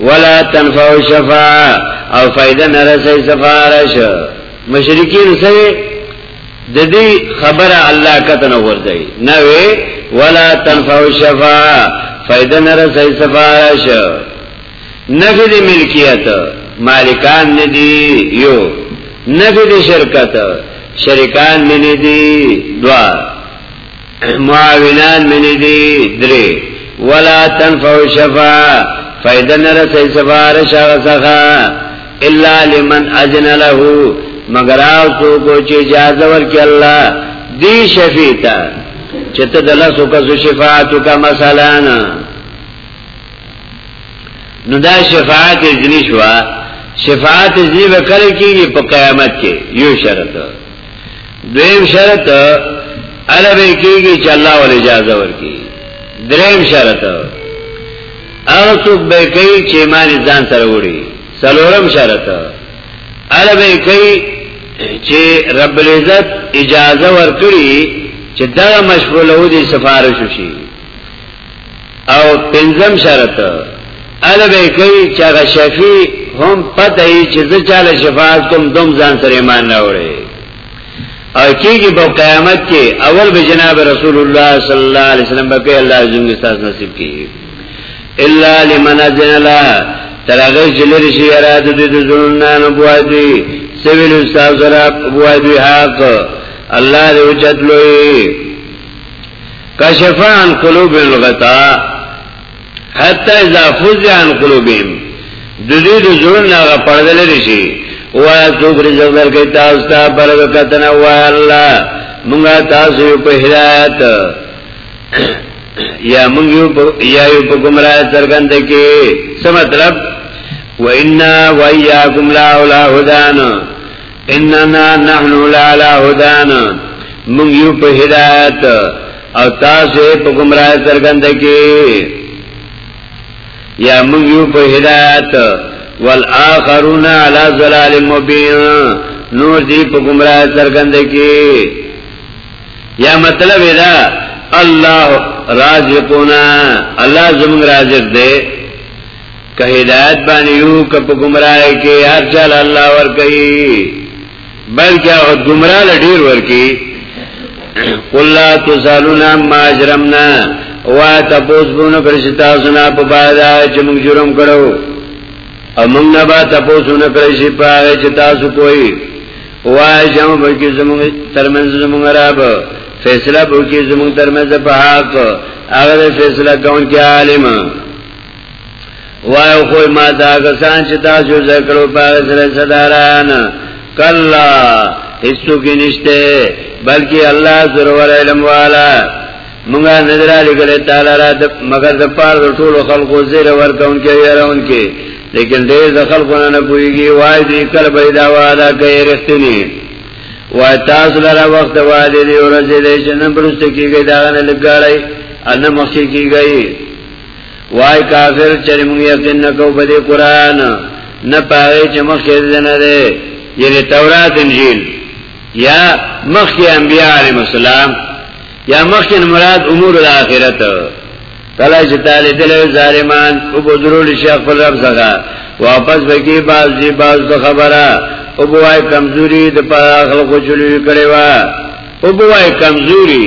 ولا تنفع شفاعه او فائدہ نه رسي سفارش مشرکین سره د دې خبره الله کتن ورځي نه وي ولا تنفع شفاعه فائدہ نه رسي سفارش نفی دی ملکیت مالکان ندی یو نفی دی شرکت شرکان ندی دوا معاونان منی دی دری ولا تنفع شفا فائدہ نرسی سفارش آغسخا الا لمن اذن له مگر او تو کو چې اجازه ورکړي الله دی شفیتا چې ته د لاسو کا شفاعت کا مثلا نو دا شفاعت اذن شوا شفاعت اذن وکړي کیږي په قیامت کې یو شرط دویم شرط عربی کیږي چې الله ول اجازه ورکړي دریم شرط هغه څوک به کوي چې ایمان ځان سره وړي څلورم شرط عربی کوي چې رب العزت اجازه ورکړي چې دا مشغوله ودي سفارش وشي او پنځم شرط اله به کوي چې هغه شفیع هم پته یې چې زه چاله شفاعت کوم دوم ځان سره ایمان نه وړي او کېږي په قیامت کې اول به جناب رسول الله صلی الله علیه وسلم به کوي الله زموږ تاسو نصیب کړي الا لمن اذن لا ترغه جلر شي اراده دې زړونه نه بوادي سویل استاد زرا بوادي حق الله دې وجد لوی کشف عن قلوب الغطا حتی اذا فزع عن قلوبهم ددی دو زرون ناغا پرده لری شی وایا څوک رزق درکې تاسو ته برګه کتنه وای الله مونږه تاسو په هدایت یا مونږ یو یا یو په گمراه څرګند کې څه مطلب وإنا وإياكم لا أولى هدانا اننا نحن لالا هدان مونږ یو په هدایت او تاسو په گمراه سرګند کې یا مونږ یو په هدایت والآخرون علی ضلال مبین نور دی په گمراه سرګند کې یا مطلب دا الله رازقنا الله زموږ رازق دی که هدایت باندې یو که په گمراهی کې هر چاله الله ورکوي بلکې هغه گمراه له ډیر ورکی قل لا تسالون ما اجرمنا وا تاسو بونه کړی چې تاسو نه په بادا چې موږ جرم کړو او موږ نه با تاسو نه کړی چې پاره چې تاسو کوی وا جام بلکې زموږ ترمنځ زموږ رب فیصله بلکې زموږ ترمنځ په حق هغه فیصله کوونکی عالم وایو خو ما دا کسان چې تاسو ذکرو په سره صداران کلا هیڅو کې نشته بلکې الله زرور علم والا مونږه نظر علی ګره تعالی را د مگر د پار ټول خلقو زیر ورکون کې يرون کې لیکن ډېر د خلقو نه پويږي وای دې کله به دا واده کوي رښتینی وای تاسو لره وخت واده دی ورځې دې چې نن پرسته کېږي دا نه لګړای ان مخکې کېږي وای کافر چې موږ یقین نکو په دې قران نه پاره چې مخ یې نه ده یعنی تورات انجیل یا مخ یې انبیاء علیهم السلام یا مخ یې مراد امور الاخرت کله چې طالب له ظالمان او بدرول شیخ پر رب څخه واپس وکی باز دی باز د خبره او بوای کمزوري د پاره خلکو چلوي کړي وا او بوای کمزوري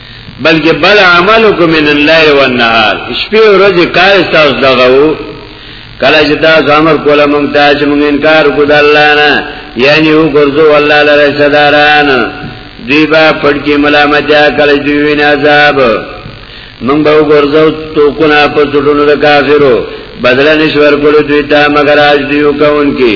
بلکې بل عملکم من الليل والنهار شپې او ورځې کار تاسو دغه وو کله چې تاسو امر کوله مونږ ته چې مونږ انکار کو د الله نه یعنی یو ګرځو الله لره صداران دی با پړ کې ملامتیا کله دی وین عذاب مونږ به ګرځو تو کو نه په ټولو د کافرو بدل نشور کولو دوی ته مگر اج دیو کون کې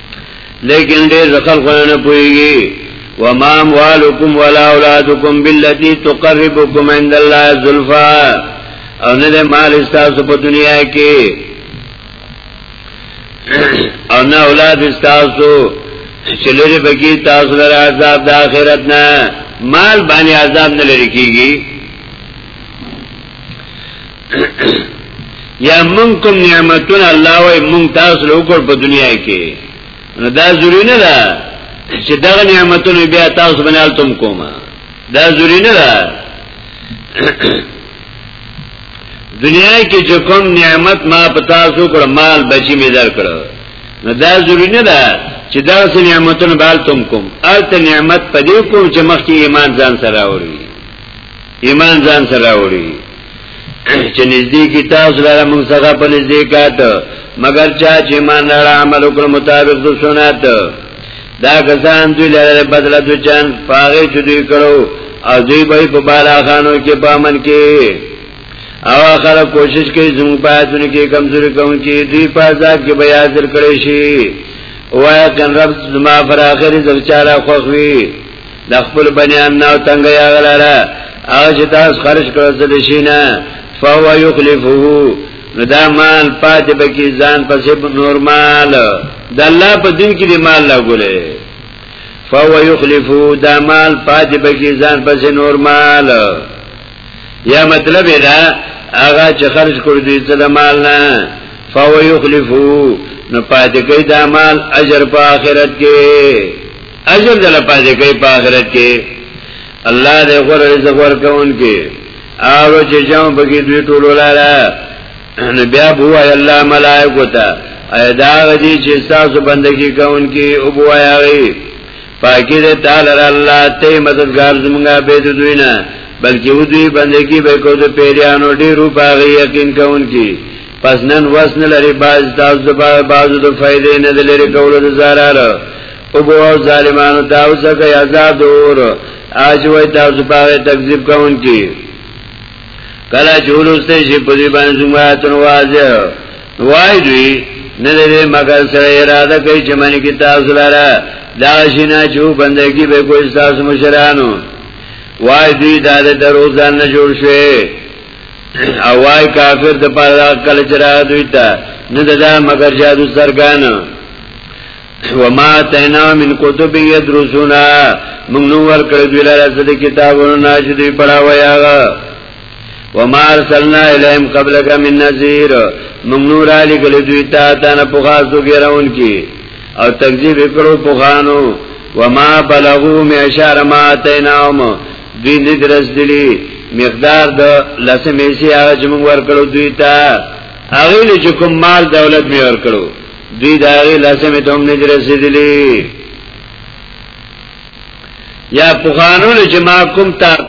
لیکن ډیر ځخل خلانه پویږي وما اموالکم ولا اولادکم بالتي تقربکم عند الله زلفا او نه ده مال استاسو په دنیا کې او نه اولاد استاسو چې لري بګي تاسو لپاره عذاب د آخرت نه مال باندې عذاب نه لري کیږي یا مونږ کوم نعمتونه الله وای مونږ تاسو له وکړ په دنیا کې نو دا ضروری نه ده چې دا نعمتونه بیا تاسو باندې تم کومه دا ضروری نه ده دنیا کې چې کوم نعمت ما په تاسو کړ مال بچی می در کړ نو دا ضروری نه ده چې دا سه نعمتونه بال تم کوم البته نعمت پدې کوم چې مخکې ایمان ځان سره راوړي ایمان ځان سره وړي چې نږدې کې تاسو لاره موږ څخه په نږدې کات مگر چا چې ایمان لاره عمل وکړ مطابق د سنت دا کسان دوی لاره بدله دوی چان پاغه چې دوی کړو او دوی به په بالا خانو کې پامن کې او اخر کوشش کوي زموږ په اتونه کې کمزوري کوم چې دوی په ځاب کې بیا ذکر کړي شي وای کن رب زما پر اخر ځل چاره خوخوي د خپل بنیان نه تنگ یا غلره هغه چې تاسو خرج کړو د شینه فهو یخلفه نو دا مال پاتې بکی ځان پسې نورمال د الله په دین کې دی مال لا ګولې فهو یخلفه دا مال پاتې بکی ځان پسې نورمال یا مطلب دا هغه چې خرج کړو دې ته د مال نه فهو یخلفه نو پاتې کوي دا مال اجر په آخرت کې اجر دل پاتې کوي په آخرت کې الله دې غوړ رزق ورکون کې او چې جام بګي دوی ټول لاله نو بیا بو ای الله ملائکه ته ادا غدي چې تاسو بندگی کوون کې او بو ای پاکی دې تعالی الله ته مددگار زمونږه به دوی نه بلکې و دوی بندگی به کو د پیریانو ډیرو پاغي یقین کوون کې پس نن وسن لري باز تاسو د باز د فائدې نه لري کول د زارار او بو ظالمانو تاسو کوي عذاب دور اج وای تاسو په تکذیب کوونکی کله جوړسته شي په دې باندې زماتن واځه وای دوی نه دې مگر سره اراده کوي چې منی کی تاسو لاره دا شینا چې بندگی به کوئی تاسو مشرانو وای دوی دا د درو ځان نه جوړ شوی او وای کافر د پاره کله چې را دوی ته نه دا مگر جادو سرګانو وما تینا من کتب یدرسونا موږ نو ورکړ دوی لاره د کتابونو نه چې دوی پڑھاوي هغه وما ارسلنا الیهم قبلک من نذیر موږ نور علی ګل دوی ته تا نه پوغاسو ګرون کی او تکذیب وکړو پوغانو وما بلغو می اشار ما تیناهم دوی دې درسدلی مقدار د لسمې سی هغه چې موږ ورکړو دوی ته هغه چې کوم مال دولت می ورکړو دوی دا غي لازمه ته هم نه رسیدلی یا پخانو چې ما کوم تا